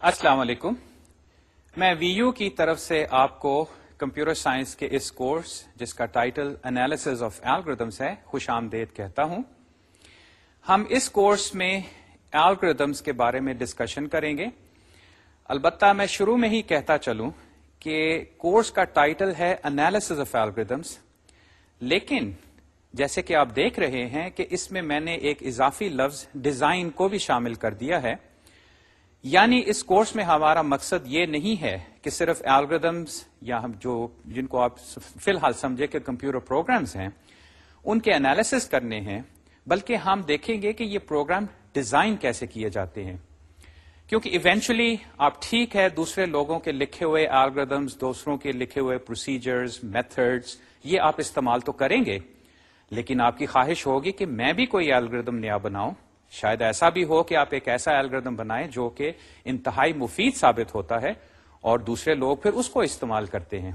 السلام علیکم۔ میں وی یو کی طرف سے آپ کو کمپیوٹر سائنس کے اس کورس جس کا ٹائٹل انالیس آف ایلگردمس ہے، خوش آمدید کہتا ہوں۔ ہم اس کورس میں ایلگردمس کے بارے میں ڈسکشن کریں گے۔ البتہ میں شروع میں ہی کہتا چلوں کہ کورس کا ٹائٹل ہے انالیس آف ایلگردمس لیکن جیسے کہ آپ دیکھ رہے ہیں کہ اس میں میں نے ایک اضافی لفظ ڈیزائن کو بھی شامل کر دیا ہے۔ یعنی اس کورس میں ہمارا مقصد یہ نہیں ہے کہ صرف الگریدمس یا ہم جو جن کو آپ فی الحال سمجھے کہ کمپیوٹر پروگرامز ہیں، ان کے انالیسس کرنے ہیں، بلکہ ہم دیکھیں گے کہ یہ پروگرام ڈیزائن کیسے کیے جاتے ہیں۔ کیونکہ ایونچولی آپ ٹھیک ہے، دوسرے لوگوں کے لکھے ہوئے الگریدمس دوسروں کے لکھے ہوئے پروسیجرز میتھڈز یہ آپ استعمال تو کریں گے، لیکن آپ کی خواہش ہوگی کہ میں بھی کوئی الگریدم نیا بناؤں۔ شاید ایسا بھی ہو کہ آپ ایک ایسا الگریدم بنائیں جو کہ انتہائی مفید ثابت ہوتا ہے اور دوسرے لوگ پھر اس کو استعمال کرتے ہیں۔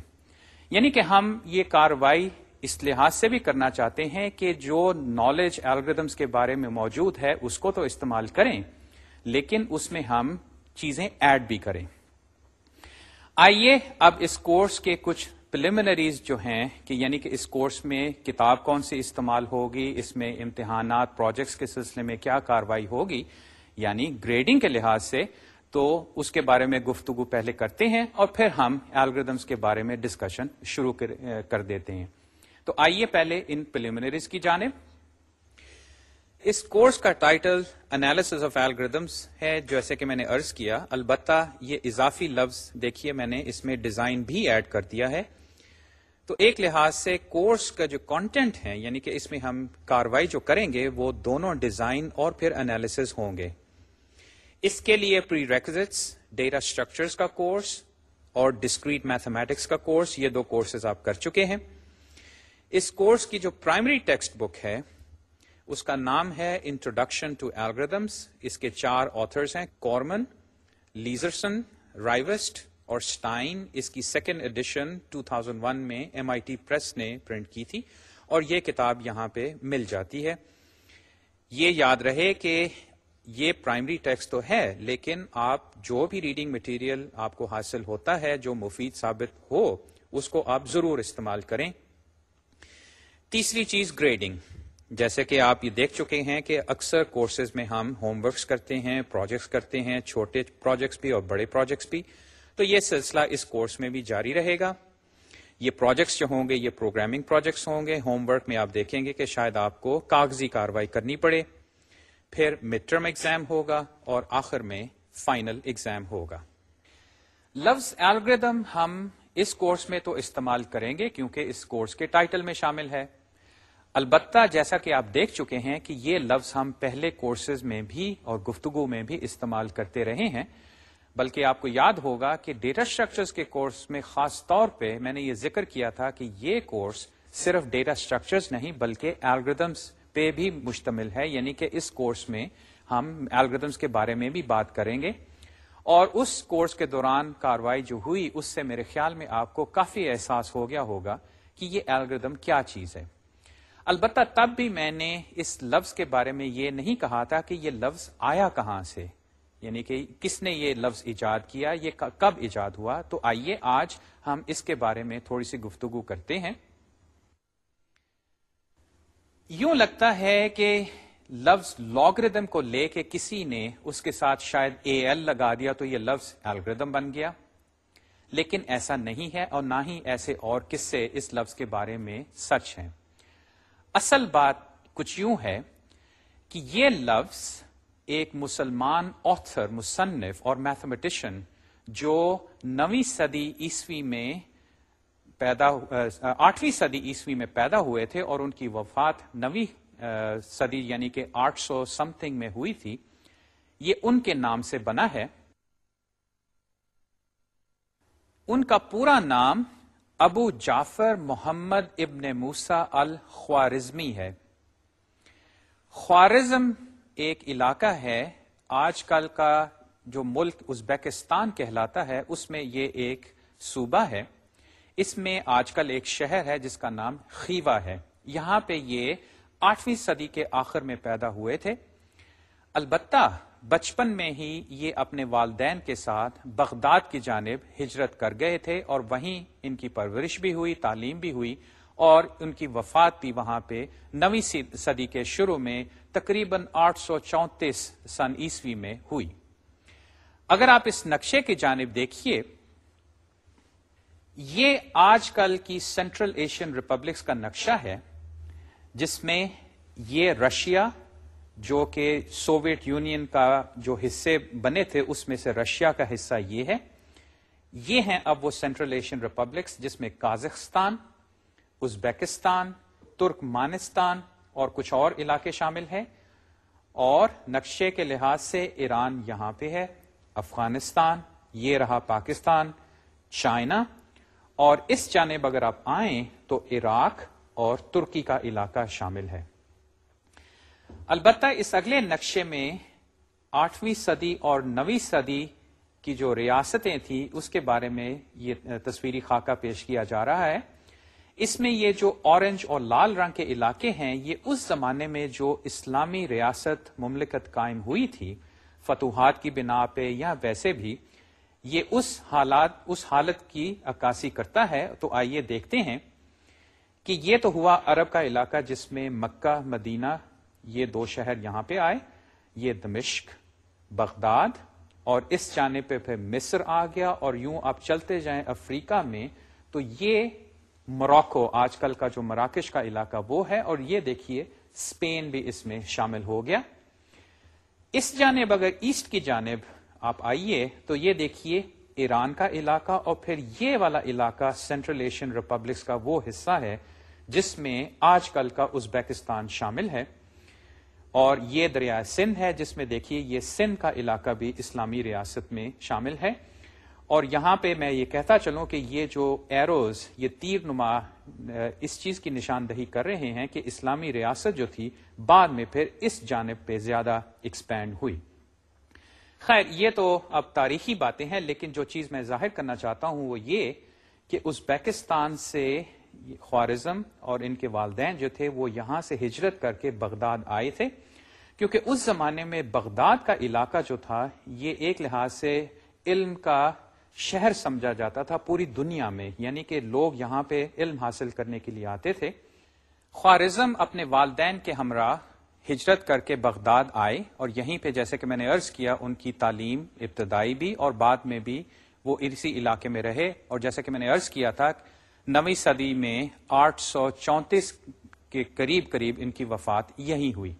یعنی کہ ہم یہ کاروائی اس لحاظ سے بھی کرنا چاہتے ہیں کہ جو نالج الگریدمس کے بارے میں موجود ہے اس کو تو استعمال کریں، لیکن اس میں ہم چیزیں ایڈ بھی کریں۔ آئیے اب اس کورس کے کچھ پلیمنریز جو ہیں کہ یعنی کہ اس کورس میں کتاب کون سی استعمال ہوگی، اس میں امتحانات پروجیکٹس کے سلسلے میں کیا کاروائی ہوگی یعنی گریڈنگ کے لحاظ سے، تو اس کے بارے میں گفتگو پہلے کرتے ہیں اور پھر ہم الگریدمس کے بارے میں ڈسکشن شروع کر دیتے ہیں۔ تو آئیے پہلے ان پلیمنریز کی جانب۔ اس کورس کا ٹائٹل انالیس آف ایلگردمس ہے جیسے کہ میں نے ارض کیا، البتہ یہ اضافی لفظ دیکھیے میں نے اس میں ڈیزائن بھی ایڈ کر دیا ہے۔ تو ایک لحاظ سے کورس کا جو کانٹینٹ ہے یعنی کہ اس میں ہم کاروائی جو کریں گے، وہ دونوں ڈیزائن اور پھر انالیس ہوں گے۔ اس کے لیے پری ریکزٹس ڈیٹا اسٹرکچرس کا کورس اور ڈسکریٹ میتھمیٹکس کا کورس یہ دو کورسز آپ کر چکے ہیں۔ اس کورس کی جو پرائمری ٹیکسٹ بک ہے، اس کا نام ہے انٹروڈکشن ٹو ایلگردمس اس کے چار آتھرس ہیں کورمن لیزرسن رائیوسٹ اور اسٹائن اس کی سیکنڈ ایڈیشن 2001 میں ایم آئی ٹی پریس نے پرنٹ کی تھی اور یہ کتاب یہاں پہ مل جاتی ہے۔ یہ یاد رہے کہ یہ پرائمری ٹیکسٹ تو ہے، لیکن آپ جو بھی ریڈنگ مٹیریل آپ کو حاصل ہوتا ہے، جو مفید ثابت ہو، اس کو آپ ضرور استعمال کریں۔ تیسری چیز گریڈنگ جیسے کہ آپ یہ دیکھ چکے ہیں کہ اکثر کورسز میں ہم ہوم ورکس کرتے ہیں پروجیکٹس کرتے ہیں، چھوٹے پروجیکٹس بھی اور بڑے پروجیکٹس بھی۔ تو یہ سلسلہ اس کورس میں بھی جاری رہے گا۔ یہ پروجیکٹس جو ہوں گے، یہ پروگرامنگ پروجیکٹس ہوں گے۔ ہوم ورک میں آپ دیکھیں گے کہ شاید آپ کو کاغذی کاروائی کرنی پڑے۔ پھر مڈ ٹرم ایگزام ہوگا اور آخر میں فائنل ایگزام ہوگا۔ لفظ الگریدم ہم اس کورس میں تو استعمال کریں گے کیونکہ اس کورس کے ٹائٹل میں شامل ہے۔ البتہ جیسا کہ آپ دیکھ چکے ہیں کہ یہ لفظ ہم پہلے کورسز میں بھی اور گفتگو میں بھی استعمال کرتے رہے ہیں۔ بلکہ آپ کو یاد ہوگا کہ ڈیٹا اسٹرکچرز کے کورس میں خاص طور پہ میں نے یہ ذکر کیا تھا کہ یہ کورس صرف ڈیٹا اسٹرکچرز نہیں بلکہ الگریدمس پہ بھی مشتمل ہے یعنی کہ اس کورس میں ہم الگریدمس کے بارے میں بھی بات کریں گے۔ اور اس کورس کے دوران کاروائی جو ہوئی، اس سے میرے خیال میں آپ کو کافی احساس ہو گیا ہوگا کہ یہ الگریدم کیا چیز ہے۔ البتہ تب بھی میں نے اس لفظ کے بارے میں یہ نہیں کہا تھا کہ یہ لفظ آیا کہاں سے۔ یعنی کہ کس نے یہ لفظ ایجاد کیا، یہ کب ایجاد ہوا؟ تو آئیے آج ہم اس کے بارے میں تھوڑی سی گفتگو کرتے ہیں۔ یوں لگتا ہے کہ لفظ لاگردم کو لے کے کسی نے اس کے ساتھ شاید اے ایل لگا دیا تو یہ لفظ الگریدم بن گیا۔ لیکن ایسا نہیں ہے اور نہ ہی ایسے اور کس سے اس لفظ کے بارے میں سچ ہیں۔ اصل بات کچھ یوں ہے کہ یہ لفظ ایک مسلمان آتھر مصنف اور میتھمیٹیشین جو نویں صدی عیسوی میں پیدا آٹھویں صدی عیسوی میں پیدا ہوئے تھے اور ان کی وفات نویں صدی یعنی کہ آٹھ سو سم تھنگ میں ہوئی تھی۔ یہ ان کے نام سے بنا ہے۔ ان کا پورا نام ابو جعفر محمد ابن موسا الخوارزمی ہے۔ خوارزم ایک علاقہ ہے، آج کل کا جو ملک ازبیکستان کہلاتا ہے، اس میں یہ ایک صوبہ ہے۔ اس میں آج کل ایک شہر ہے جس کا نام خیوا ہے۔ یہاں پہ یہ آٹھویں صدی کے آخر میں پیدا ہوئے تھے۔ البتہ بچپن میں ہی یہ اپنے والدین کے ساتھ بغداد کی جانب ہجرت کر گئے تھے اور وہیں ان کی پرورش بھی ہوئی، تعلیم بھی ہوئی۔ اور ان کی وفات بھی وہاں پہ نویں صدی کے شروع میں تقریباً آٹھ سو چونتیس سن عیسوی میں ہوئی۔ اگر آپ اس نقشے کی جانب دیکھیے، یہ آج کل کی سینٹرل ایشین ریپبلکس کا نقشہ ہے، جس میں یہ رشیا، جو کہ سوویت یونین کا جو حصے بنے تھے، اس میں سے رشیا کا حصہ یہ ہے۔ یہ ہیں اب وہ سینٹرل ایشین ریپبلکس، جس میں کازخستان ازبیکستان، ترکمانستان اور کچھ اور علاقے شامل ہیں اور نقشے کے لحاظ سے ایران یہاں پہ ہے، افغانستان، یہ رہا پاکستان، چائنا اور اس جانب اگر آپ آئیں تو عراق اور ترکی کا علاقہ شامل ہے۔ البتہ اس اگلے نقشے میں آٹھویں صدی اور نویں صدی کی جو ریاستیں تھیں، اس کے بارے میں یہ تصویری خاکہ پیش کیا جا رہا ہے۔ اس میں یہ جو اورنج اور لال رنگ کے علاقے ہیں، یہ اس زمانے میں جو اسلامی ریاست مملکت قائم ہوئی تھی، فتوحات کی بنا پہ یا ویسے بھی، یہ اس حالات، اس حالت کی عکاسی کرتا ہے۔ تو آئیے دیکھتے ہیں کہ یہ تو ہوا عرب کا علاقہ جس میں مکہ، مدینہ، یہ دو شہر یہاں پہ آئے، یہ دمشق، بغداد، اور اس جانے پہ پھر مصر آ گیا۔ اور یوں آپ چلتے جائیں افریقہ میں، تو یہ موراکو آج کل کا جو مراکش کا علاقہ وہ ہے اور یہ دیکھیے اسپین بھی اس میں شامل ہو گیا۔ اس جانب اگر ایسٹ کی جانب آپ آئیے تو یہ دیکھیے ایران کا علاقہ اور پھر یہ والا علاقہ سینٹرل ایشین ریپبلکس کا وہ حصہ ہے جس میں آج کل کا ازبیکستان شامل ہے۔ اور یہ دریائے سندھ ہے جس میں دیکھیے یہ سندھ کا علاقہ بھی اسلامی ریاست میں شامل ہے۔ اور یہاں پہ میں یہ کہتا چلوں کہ یہ جو ایروز، یہ تیر نما اس چیز کی نشاندہی کر رہے ہیں کہ اسلامی ریاست جو تھی، بعد میں پھر اس جانب پہ زیادہ ایکسپینڈ ہوئی۔ خیر، یہ تو اب تاریخی باتیں ہیں، لیکن جو چیز میں ظاہر کرنا چاہتا ہوں وہ یہ کہ ازبیکستان سے خوارزم اور ان کے والدین جو تھے، وہ یہاں سے ہجرت کر کے بغداد آئے تھے۔ کیونکہ اس زمانے میں بغداد کا علاقہ جو تھا، یہ ایک لحاظ سے علم کا شہر سمجھا جاتا تھا پوری دنیا میں یعنی کہ لوگ یہاں پہ علم حاصل کرنے کے لیے آتے تھے۔ خوارزم اپنے والدین کے ہمراہ ہجرت کر کے بغداد آئے اور یہیں پہ جیسے کہ میں نے عرض کیا، ان کی تعلیم ابتدائی بھی اور بعد میں بھی وہ اسی علاقے میں رہے۔ اور جیسے کہ میں نے عرض کیا تھا، نویں صدی میں آٹھ سو چونتیس کے قریب قریب ان کی وفات یہی ہوئی۔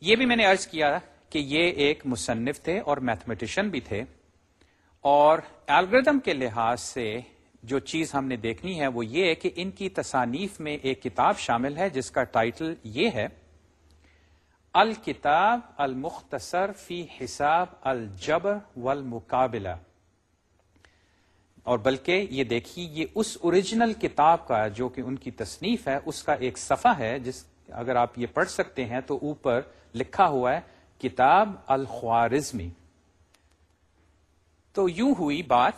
یہ بھی میں نے ارض کیا کہ یہ ایک مصنف تھے اور میتھمیٹیشین بھی تھے۔ اور الگریدم کے لحاظ سے جو چیز ہم نے دیکھنی ہے وہ یہ کہ ان کی تصانیف میں ایک کتاب شامل ہے جس کا ٹائٹل یہ ہے، الکتاب المختصر فی حساب الجبر والمقابلہ۔ اور بلکہ یہ دیکھیے، یہ اس اوریجنل کتاب کا جو کہ ان کی تصنیف ہے، اس کا ایک صفحہ ہے جس اگر آپ یہ پڑھ سکتے ہیں تو اوپر لکھا ہوا ہے، کتاب الخوارزمی۔ تو یوں ہوئی بات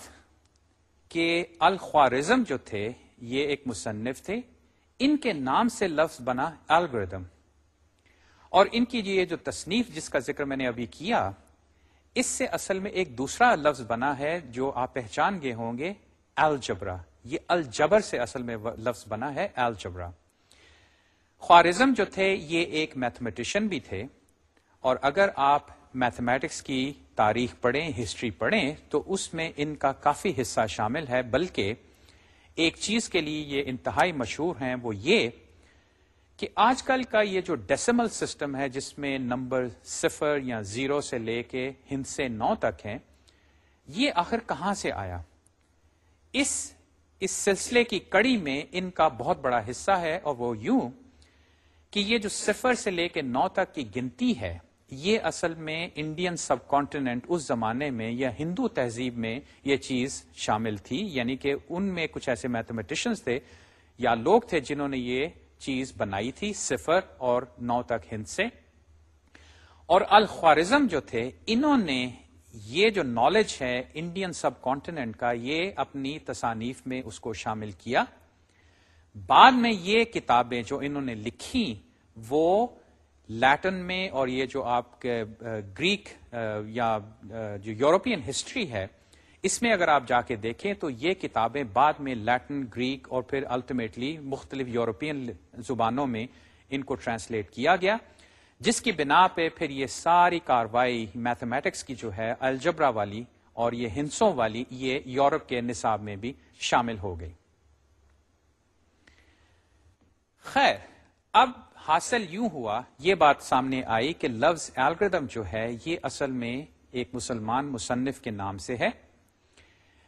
کہ الخوارزم جو تھے، یہ ایک مصنف تھے، ان کے نام سے لفظ بنا الگردم اور ان کی یہ جو تصنیف جس کا ذکر میں نے ابھی کیا، اس سے اصل میں ایک دوسرا لفظ بنا ہے جو آپ پہچان گئے ہوں گے، الجبرا۔ یہ الجبر سے اصل میں لفظ بنا ہے الجبرا۔ خوارزم جو تھے، یہ ایک میتھمیٹیشین بھی تھے۔ اور اگر آپ میتھمیٹکس کی تاریخ پڑھیں، ہسٹری پڑھیں، تو اس میں ان کا کافی حصہ شامل ہے۔ بلکہ ایک چیز کے لیے یہ انتہائی مشہور ہیں وہ یہ کہ آج کل کا یہ جو ڈیسیمل سسٹم ہے، جس میں نمبر صفر یا زیرو سے لے کے ہند سے نو تک ہیں، یہ آخر کہاں سے آیا؟ اس اس سلسلے کی کڑی میں ان کا بہت بڑا حصہ ہے، اور وہ یوں کہ یہ جو صفر سے لے کے نو تک کی گنتی ہے یہ اصل میں انڈین سب کانٹیننٹ اس زمانے میں یا ہندو تہذیب میں یہ چیز شامل تھی یعنی کہ ان میں کچھ ایسے میتھمیٹیشنس تھے یا لوگ تھے جنہوں نے یہ چیز بنائی تھی صفر اور نو تک ہند سے۔ اور الخوارزم جو تھے، انہوں نے یہ جو نالج ہے انڈین سب کانٹیننٹ کا، یہ اپنی تصانیف میں اس کو شامل کیا۔ بعد میں یہ کتابیں جو انہوں نے لکھی، وہ لیٹن میں اور یہ جو آپ کے گریک یا جو یورپین ہسٹری ہے، اس میں اگر آپ جا کے دیکھیں تو یہ کتابیں بعد میں لیٹن، گریک اور پھر الٹیمیٹلی مختلف یورپین زبانوں میں ان کو ٹرانسلیٹ کیا گیا، جس کی بنا پہ پھر یہ ساری کاروائی میتھمیٹکس کی جو ہے، الجبرا والی اور یہ ہنسوں والی، یہ یورپ کے نصاب میں بھی شامل ہو گئی۔ خیر، اب حاصل یوں ہوا، یہ بات سامنے آئی کہ لفظ الگریدم جو ہے، یہ اصل میں ایک مسلمان مصنف کے نام سے ہے۔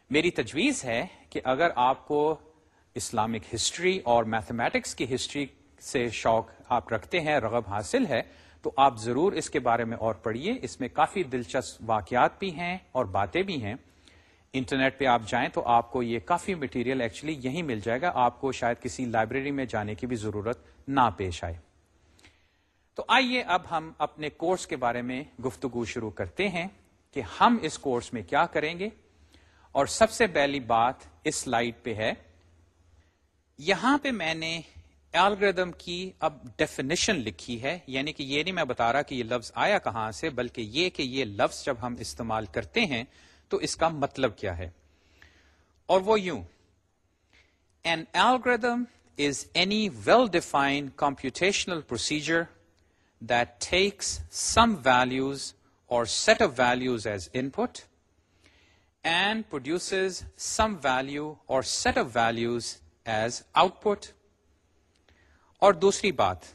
میری تجویز ہے کہ اگر آپ کو اسلامک ہسٹری اور میتھمیٹکس کی ہسٹری سے شوق آپ رکھتے ہیں، رغب حاصل ہے، تو آپ ضرور اس کے بارے میں اور پڑھیے۔ اس میں کافی دلچسپ واقعات بھی ہیں اور باتیں بھی ہیں۔ انٹرنیٹ پہ آپ جائیں تو آپ کو یہ کافی مٹیریل ایکچولی یہیں مل جائے گا۔ آپ کو شاید کسی لائبریری میں جانے کی بھی ضرورت نہ پیش آئے۔ تو آئیے اب ہم اپنے کورس کے بارے میں گفتگو شروع کرتے ہیں کہ ہم اس کورس میں کیا کریں گے۔ اور سب سے پہلی بات اس سلائیڈ پہ ہے۔ یہاں پہ میں نے الگریدم کی اب ڈیفینیشن لکھی ہے یعنی کہ یہ نہیں میں بتا رہا کہ یہ لفظ آیا کہاں سے، بلکہ یہ کہ یہ لفظ جب ہم استعمال کرتے ہیں تو اس کا مطلب کیا ہے۔ اور وہ یوں۔ An algorithm is any well defined computational procedure that takes some values or set of values as input and produces some value or set of values as output اور دوسری بات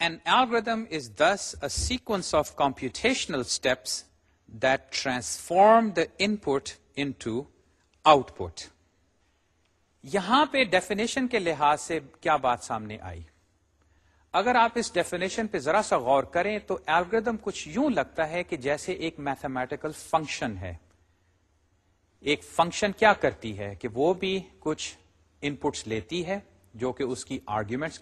an algorithm is thus a sequence of computational steps that transform the input in output یہاں پہ definition کے لحاظ سے کیا بات سامنے آئی؟ اگر آپ اس ڈیفینیشن پہ ذرا سا غور کریں تو ایلگردم کچھ یوں لگتا ہے کہ جیسے ایک میتھمیٹیکل فنکشن ہے۔ ایک فنکشن کیا کرتی ہے کہ وہ بھی کچھ ان پٹس لیتی ہے جو کہ اس کی آرگیومنٹس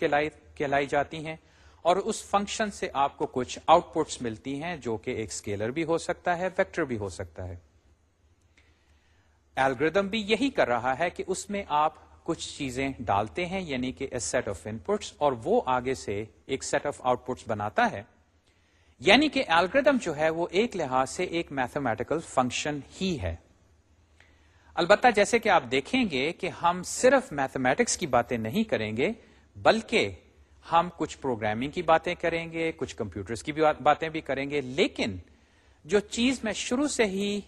کہلائی جاتی ہیں اور اس فنکشن سے آپ کو کچھ آؤٹ پٹس ملتی ہیں جو کہ ایک اسکیلر بھی ہو سکتا ہے ویکٹر بھی ہو سکتا ہے۔ ایلگردم بھی یہی کر رہا ہے کہ اس میں آپ کچھ چیزیں ڈالتے ہیں یعنی کہ سیٹ آف ان پٹس اور وہ آگے سے ایک سیٹ آف آؤٹ پٹس بناتا ہے۔ یعنی کہ ایلگردم جو ہے، وہ ایک لحاظ سے ایک میتھمیٹیکل فنکشن ہی ہے۔ البتہ جیسے کہ آپ دیکھیں گے کہ ہم صرف میتھمیٹکس کی باتیں نہیں کریں گے، بلکہ ہم کچھ پروگرامنگ کی باتیں کریں گے، کچھ کمپیوٹرز کی بھی باتیں بھی کریں گے۔ لیکن جو چیز میں شروع سے ہی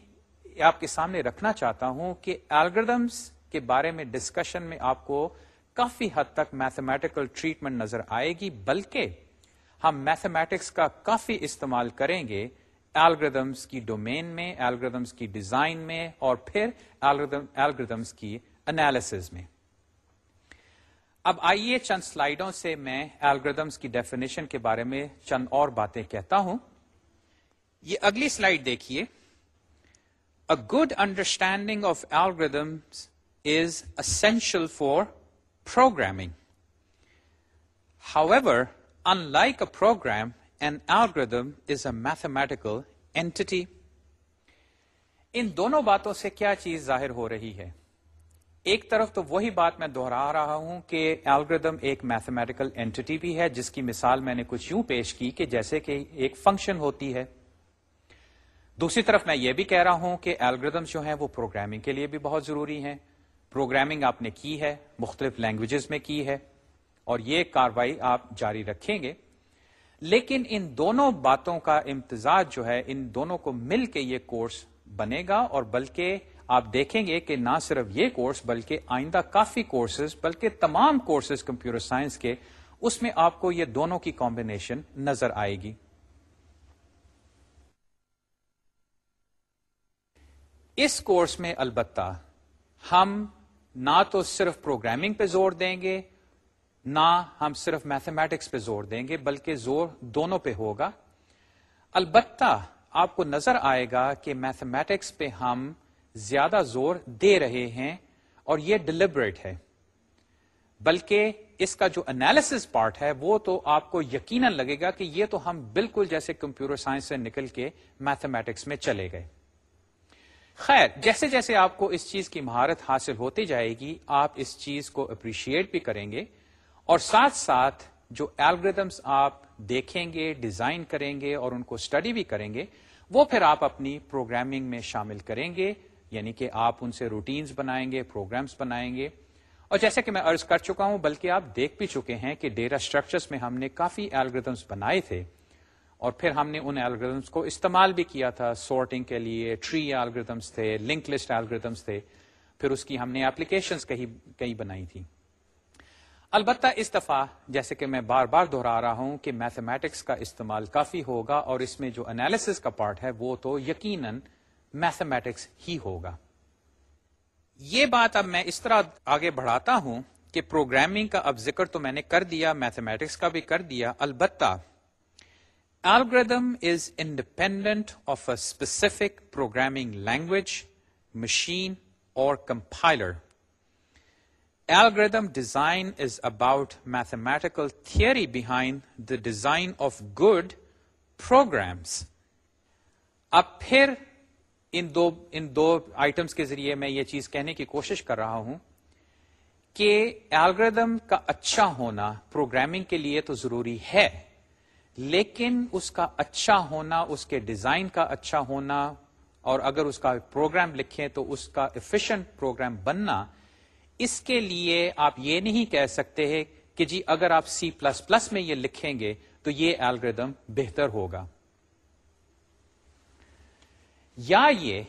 آپ کے سامنے رکھنا چاہتا ہوں کہ الگریدمس کے بارے میں ڈسکشن میں آپ کو کافی حد تک میتھمیٹیکل ٹریٹمنٹ نظر آئے گی، بلکہ ہم میتھمیٹکس کا کافی استعمال کریں گے الگریدمس کی ڈومین میں الگریدمس کی ڈیزائن میں، اور پھر الگریدمس کی انالیس میں۔ اب آئیے چند سلائیڈوں سے میں الگریدمس کی ڈیفینیشن کے بارے میں چند اور باتیں کہتا ہوں۔ یہ اگلی سلائیڈ دیکھیے۔ Good understanding of algorithms is essential for programming however unlike a program an algorithm is a mathematical entity دونوں باتوں سے کیا چیز ظاہر ہو رہی ہے ایک طرف تو وہی بات میں دوہرا رہا ہوں کہ الگریدم ایک میتھمیٹیکل اینٹی بھی ہے جس کی مثال میں نے کچھ یوں پیش کی کہ جیسے کہ ایک فنکشن ہوتی ہے دوسری طرف میں یہ بھی کہہ رہا ہوں کہ الگریدم جو ہیں وہ پروگرامنگ کے لیے بھی بہت ضروری ہیں پروگرامنگ آپ نے کی ہے، مختلف لینگویجز میں کی ہے، اور یہ کاروائی آپ جاری رکھیں گے۔ لیکن ان دونوں باتوں کا امتزاج جو ہے، ان دونوں کو مل کے یہ کورس بنے گا، اور بلکہ آپ دیکھیں گے کہ نہ صرف یہ کورس بلکہ آئندہ کافی کورسز بلکہ تمام کورسز کمپیوٹر سائنس کے، اس میں آپ کو یہ دونوں کی کمبینیشن نظر آئے گی۔ اس کورس میں البتہ ہم نہ تو صرف پروگرامنگ پہ زور دیں گے، نہ ہم صرف میتھمیٹکس پہ زور دیں گے، بلکہ زور دونوں پہ ہوگا۔ البتہ آپ کو نظر آئے گا کہ میتھمیٹکس پہ ہم زیادہ زور دے رہے ہیں اور یہ ڈلیبریٹ ہے۔ بلکہ اس کا جو انالیس پارٹ ہے، وہ تو آپ کو یقیناً لگے گا کہ یہ تو ہم بالکل جیسے کمپیوٹر سائنس سے نکل کے میتھمیٹکس میں چلے گئے۔ خیر، جیسے جیسے آپ کو اس چیز کی مہارت حاصل ہوتی جائے گی، آپ اس چیز کو اپریشیٹ بھی کریں گے اور ساتھ ساتھ جو الگریدمس آپ دیکھیں گے ڈیزائن کریں گے اور ان کو اسٹڈی بھی کریں گے، وہ پھر آپ اپنی پروگرامنگ میں شامل کریں گے یعنی کہ آپ ان سے روٹینز بنائیں گے پروگرامس بنائیں گے۔ اور جیسے کہ میں ارض کر چکا ہوں، بلکہ آپ دیکھ بھی چکے ہیں کہ ڈیٹا اسٹرکچرس میں ہم نے کافی الگریدمس بنائے تھے۔ اور پھر ہم نے ان الگریدمس کو استعمال بھی کیا تھا سورٹنگ کے لیے ٹری الگریدمس تھے لنک لسٹ الگریدمس تھے، پھر اس کی ہم نے اپلیکیشنس کئی بنائی تھی۔ البتہ اس دفعہ جیسے کہ میں بار بار دہرا رہا ہوں کہ میتھمیٹکس کا استعمال کافی ہوگا اور اس میں جو انالیس کا پارٹ ہے وہ تو یقیناً میتھمیٹکس ہی ہوگا۔ یہ بات اب میں اس طرح آگے بڑھاتا ہوں کہ پروگرامنگ کا اب ذکر تو میں نے کر دیا میتھمیٹکس کا بھی کر دیا، البتہ algorithm is independent of a specific programming language machine اور compiler Algorithm design is about mathematical theory behind the design of good programs. اب پھر ان دو ان دو آئٹمس کے ذریعے میں یہ چیز کہنے کی کوشش کر رہا ہوں کہ الگریدم کا اچھا ہونا پروگرامنگ کے لیے تو ضروری ہے لیکن اس کا اچھا ہونا، اس کے ڈیزائن کا اچھا ہونا، اور اگر اس کا پروگرام لکھیں تو اس کا ایفیشنٹ پروگرام بننا، اس کے لیے آپ یہ نہیں کہہ سکتے ہیں کہ جی اگر آپ سی پلس پلس میں یہ لکھیں گے تو یہ الگریدم بہتر ہوگا۔ یا یہ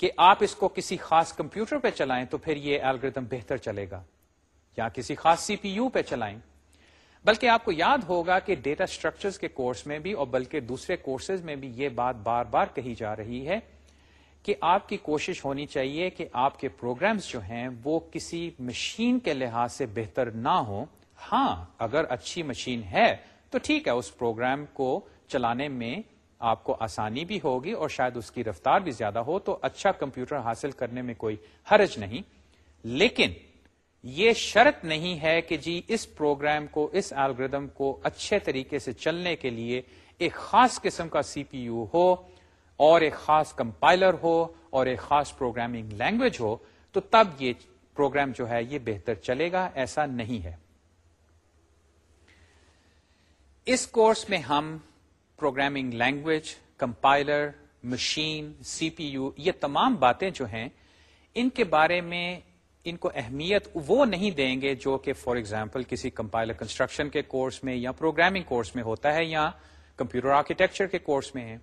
کہ آپ اس کو کسی خاص کمپیوٹر پہ چلائیں تو پھر یہ الگریدم بہتر چلے گا، یا کسی خاص سی پی یو پہ چلائیں۔ بلکہ آپ کو یاد ہوگا کہ ڈیٹا اسٹرکچرز کے کورس میں بھی اور بلکہ دوسرے کورسز میں بھی یہ بات بار بار کہی جا رہی ہے کہ آپ کی کوشش ہونی چاہیے کہ آپ کے پروگرامز جو ہیں وہ کسی مشین کے لحاظ سے بہتر نہ ہوں۔ ہاں اگر اچھی مشین ہے تو ٹھیک ہے، اس پروگرام کو چلانے میں آپ کو آسانی بھی ہوگی اور شاید اس کی رفتار بھی زیادہ ہو، تو اچھا کمپیوٹر حاصل کرنے میں کوئی حرج نہیں۔ لیکن یہ شرط نہیں ہے کہ جی اس پروگرام کو، اس الگریدم کو اچھے طریقے سے چلنے کے لیے ایک خاص قسم کا سی پی یو ہو اور ایک خاص کمپائلر ہو اور ایک خاص پروگرامنگ لینگویج ہو، تو تب یہ پروگرام جو ہے یہ بہتر چلے گا، ایسا نہیں ہے۔ اس کورس میں ہم programming language, compiler, machine, C P U, یہ تمام باتیں جو ہیں، ان کے بارے میں ان کو اہمیت وہ نہیں دیں گے جو کہ فار ایگزامپل کسی کمپائلر کنسٹرکشن کے کورس میں یا پروگرامنگ کورس میں ہوتا ہے یا کمپیوٹر آرکیٹیکچر کے کورس میں ہے۔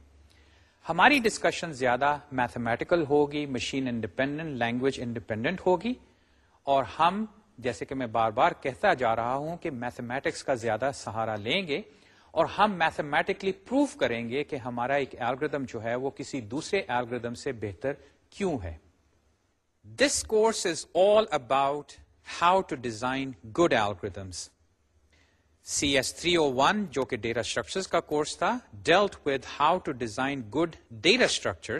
ہماری ڈسکشن زیادہ میتھمیٹیکل ہوگی مشین انڈیپینڈنٹ لینگویج انڈیپینڈنٹ ہوگی اور ہم، جیسے کہ میں بار بار کہتا جا رہا ہوں کہ میتھمیٹکس کا زیادہ سہارا لیں گے اور ہم میتھمیٹکلی پروف کریں گے کہ ہمارا ایک ایلگردم جو ہے وہ کسی دوسرے ایلگردم سے بہتر کیوں ہے۔ This course is all about how to design good algorithms C S three O one جو کہ ڈیٹا اسٹرکچر کا کورس تھا dealt with how to design good data structure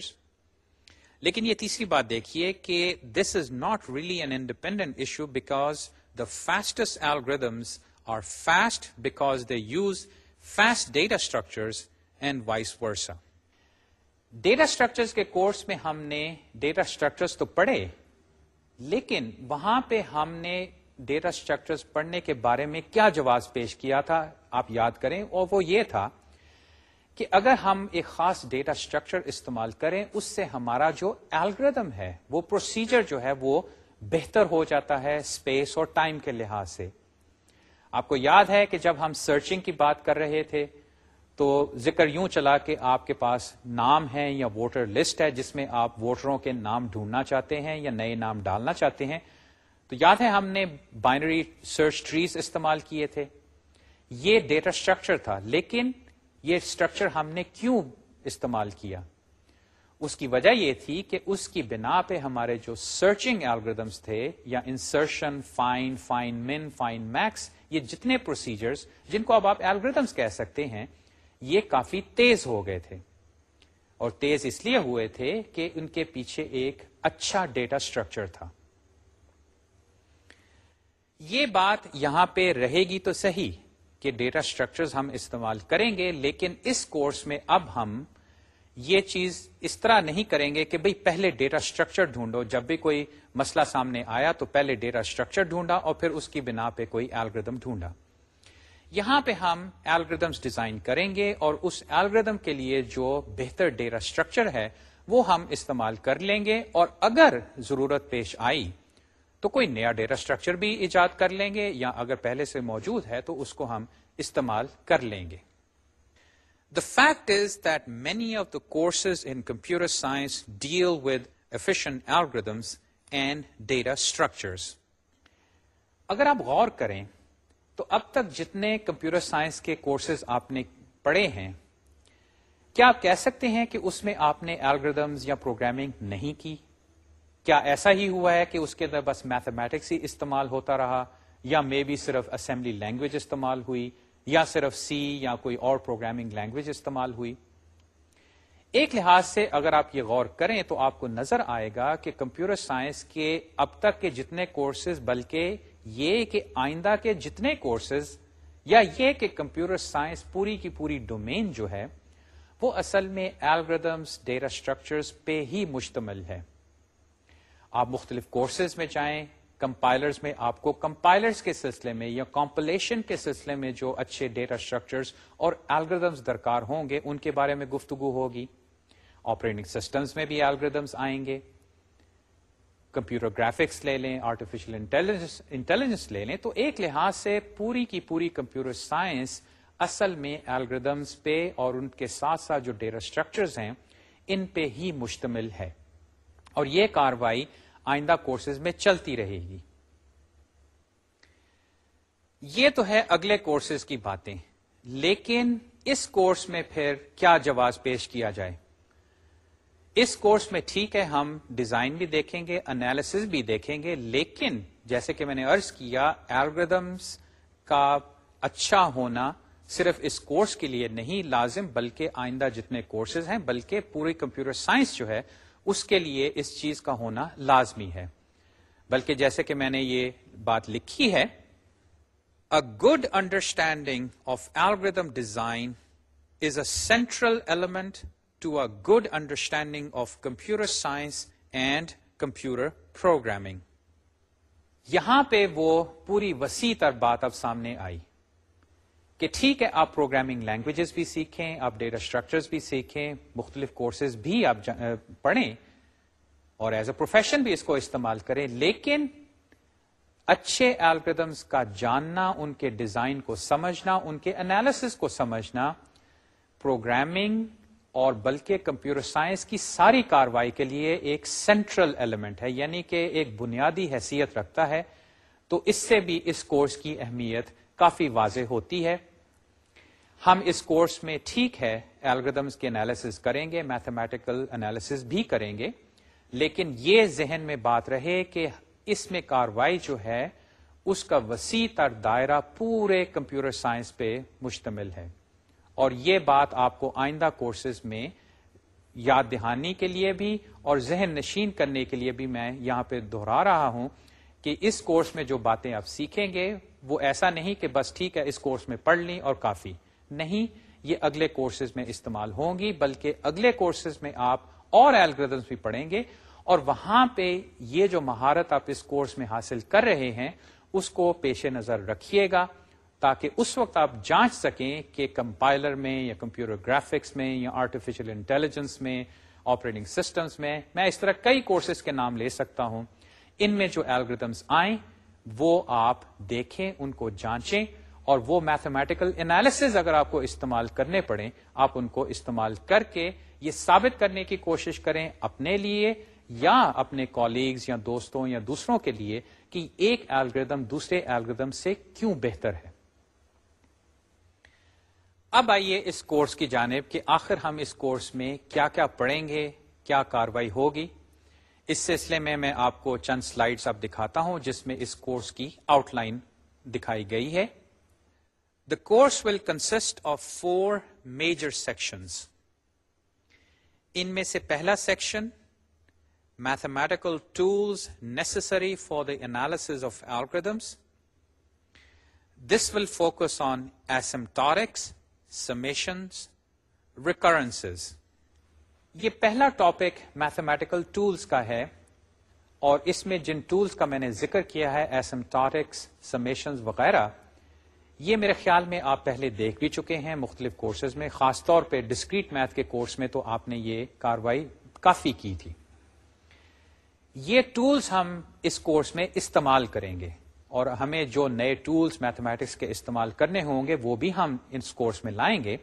لیکن یہ تیسری بات دیکھیے کہ this is not really an independent issue because the fastest algorithms are fast because they use fast data structures and vice versa data structures کے course میں ہم نے ڈیٹا اسٹرکچرز تو پڑھے، لیکن وہاں پہ ہم نے ڈیٹا اسٹرکچر پڑھنے کے بارے میں کیا جواز پیش کیا تھا، آپ یاد کریں، اور وہ یہ تھا کہ اگر ہم ایک خاص ڈیٹا اسٹرکچر استعمال کریں، اس سے ہمارا جو الگریدم ہے، وہ پروسیجر جو ہے، وہ بہتر ہو جاتا ہے اسپیس اور ٹائم کے لحاظ سے۔ آپ کو یاد ہے کہ جب ہم سرچنگ کی بات کر رہے تھے تو ذکر یوں چلا کہ آپ کے پاس نام ہے یا ووٹر لسٹ ہے جس میں آپ ووٹروں کے نام ڈھونڈنا چاہتے ہیں یا نئے نام ڈالنا چاہتے ہیں، تو یاد ہے ہم نے بائنری سرچ ٹریز استعمال کیے تھے؟ یہ ڈیٹا اسٹرکچر تھا، لیکن یہ اسٹرکچر ہم نے کیوں استعمال کیا؟ اس کی وجہ یہ تھی کہ اس کی بنا پہ ہمارے جو سرچنگ الگریدمس تھے یا insertion find find min find max یہ جتنے پروسیجرز جن کو اب آپ الگریدمس کہہ سکتے ہیں یہ کافی تیز ہو گئے تھے۔ اور تیز اس لیے ہوئے تھے کہ ان کے پیچھے ایک اچھا ڈیٹا اسٹرکچر تھا۔ یہ بات یہاں پہ رہے گی تو صحیح کہ ڈیٹا اسٹرکچرز ہم استعمال کریں گے، لیکن اس کورس میں اب ہم یہ چیز اس طرح نہیں کریں گے کہ بھئی پہلے ڈیٹا اسٹرکچر ڈھونڈو۔ جب بھی کوئی مسئلہ سامنے آیا تو پہلے ڈیٹا اسٹرکچر ڈھونڈا اور پھر اس کی بنا پہ کوئی الگریدم ڈھونڈا۔ یہاں پہ ہم الگریدمس ڈیزائن کریں گے اور اس الگریدم کے لیے جو بہتر ڈیٹا اسٹرکچر ہے، وہ ہم استعمال کر لیں گے۔ اور اگر ضرورت پیش آئی تو کوئی نیا ڈیٹا اسٹرکچر بھی ایجاد کر لیں گے یا اگر پہلے سے موجود ہے تو اس کو ہم استعمال کر لیں گے۔ The fact is that many of the courses in computer science deal with efficient algorithms and data structures اگر آپ غور کریں تو اب تک جتنے کمپیوٹر سائنس کے کورسز آپ نے پڑھے ہیں، کیا آپ کہہ سکتے ہیں کہ اس میں آپ نے الگریدمز یا پروگرامنگ نہیں کی؟ کیا ایسا ہی ہوا ہے کہ اس کے اندر بس میتھمیٹکس ہی استعمال ہوتا رہا، یا مے بی صرف اسمبلی لینگویج استعمال ہوئی، یا صرف سی یا کوئی اور پروگرامنگ لینگویج استعمال ہوئی؟ ایک لحاظ سے اگر آپ یہ غور کریں تو آپ کو نظر آئے گا کہ کمپیوٹر سائنس کے اب تک کے جتنے کورسز بلکہ یہ کہ آئندہ کے جتنے کورسز یا یہ کہ کمپیوٹر سائنس پوری کی پوری ڈومین جو ہے، وہ اصل میں الگریدمس ڈیٹا اسٹرکچرز پہ ہی مشتمل ہے۔ آپ مختلف کورسز میں جائیں کمپائلرز میں آپ کو کمپائلرز کے سلسلے میں یا کمپلیشن کے سلسلے میں جو اچھے ڈیٹا اسٹرکچرز اور الگریدمس درکار ہوں گے، ان کے بارے میں گفتگو ہوگی۔ آپریٹنگ سسٹمز میں بھی الگریدمس آئیں گے۔ کمپیوٹر گرافکس لے لیں آرٹیفیشل انٹیلیجنس لے لیں، تو ایک لحاظ سے پوری کی پوری کمپیوٹر سائنس اصل میں الگریدمس پہ اور ان کے ساتھ ساتھ جو ڈیٹا اسٹرکچرز ہیں، ان پہ ہی مشتمل ہے۔ اور یہ کاروائی آئندہ کورسز میں چلتی رہے گی۔ یہ تو ہے اگلے کورسز کی باتیں، لیکن اس کورس میں پھر کیا جواز پیش کیا جائے؟ اس کورس میں ٹھیک ہے، ہم ڈیزائن بھی دیکھیں گے انالیس بھی دیکھیں گے، لیکن جیسے کہ میں نے ارض کیا الگریدمس کا اچھا ہونا صرف اس کورس کے لیے نہیں لازم، بلکہ آئندہ جتنے کورسز ہیں، بلکہ پوری کمپیوٹر سائنس جو ہے، اس کے لیے اس چیز کا ہونا لازمی ہے۔ بلکہ جیسے کہ میں نے یہ بات لکھی ہے a good understanding of algorithm design is a central element to a good understanding of computer science and computer programming یہاں پہ وہ پوری وسیع تر بات اب سامنے آئی کہ ٹھیک ہے، آپ پروگرامنگ لینگویجز بھی سیکھیں، آپ ڈیٹا اسٹرکچرز بھی سیکھیں، مختلف کورسز بھی آپ پڑھیں اور ایز اے پروفیشن بھی اس کو استعمال کریں، لیکن اچھے الگریدمس کا جاننا، ان کے ڈیزائن کو سمجھنا، ان کے انالیس کو سمجھنا پروگرامنگ اور بلکہ کمپیوٹر سائنس کی ساری کاروائی کے لیے ایک سینٹرل ایلیمنٹ ہے یعنی کہ ایک بنیادی حیثیت رکھتا ہے۔ تو اس سے بھی اس کورس کی اہمیت کافی واضح ہوتی ہے۔ ہم اس کورس میں ٹھیک ہے الگریدمس کے انالیس کریں گے میتھمیٹیکل انالیس بھی کریں گے۔ لیکن یہ ذہن میں بات رہے کہ اس میں کاروائی جو ہے، اس کا وسیع تر دائرہ پورے کمپیوٹر سائنس پہ مشتمل ہے۔ اور یہ بات آپ کو آئندہ کورسز میں یاد دہانی کے لیے بھی اور ذہن نشین کرنے کے لیے بھی میں یہاں پہ دہرا رہا ہوں کہ اس کورس میں جو باتیں آپ سیکھیں گے، وہ ایسا نہیں کہ بس ٹھیک ہے، اس کورس میں پڑھ لیں اور کافی۔ نہیں، یہ اگلے کورسز میں استعمال ہوں گی، بلکہ اگلے کورسز میں آپ اور الگریدمس بھی پڑھیں گے اور وہاں پہ یہ جو مہارت آپ اس کورس میں حاصل کر رہے ہیں، اس کو پیش نظر رکھیے گا۔ تاکہ اس وقت آپ جانچ سکیں کہ کمپائلر میں یا کمپیوٹر گرافکس میں یا آرٹیفیشل انٹیلیجنس میں، آپریٹنگ سسٹمز میں میں اس طرح کئی کورسز کے نام لے سکتا ہوں۔ ان میں جو الگریدمس آئیں، وہ آپ دیکھیں، ان کو جانچیں اور وہ میتھمیٹیکل انالیس اگر آپ کو استعمال کرنے پڑے آپ ان کو استعمال کر کے یہ ثابت کرنے کی کوشش کریں اپنے لیے یا اپنے کالیگز یا دوستوں یا دوسروں کے لیے کہ ایک الگریدم دوسرے الگریدم سے کیوں بہتر ہے۔ اب آئیے اس کورس کی جانب کہ آخر ہم اس کورس میں کیا کیا پڑھیں گے، کیا کاروائی ہوگی۔ اس سلسلے میں میں آپ کو چند سلائڈس اب دکھاتا ہوں جس میں اس کورس کی آؤٹ لائن دکھائی گئی ہے۔ The course will consist of four major sections ان میں سے پہلا section mathematical tools necessary for the analysis of algorithms this will focus on asymptotics summations recurrences یہ پہلا ٹاپک میتھمیٹیکل ٹولس کا ہے اور اس میں جن ٹولس کا میں نے ذکر کیا ہے ایسمٹارکس سمیشنز وغیرہ، یہ میرے خیال میں آپ پہلے دیکھ بھی چکے ہیں مختلف کورسز میں، خاص طور پہ ڈسکریٹ میتھ کے کورس میں تو آپ نے یہ کاروائی کافی کی تھی. یہ ٹولز ہم اس کورس میں استعمال کریں گے. اور ہمیں جو نئے ٹولز میتھمیٹکس کے استعمال کرنے ہوں گے وہ بھی ہم اس کورس میں لائیں گے۔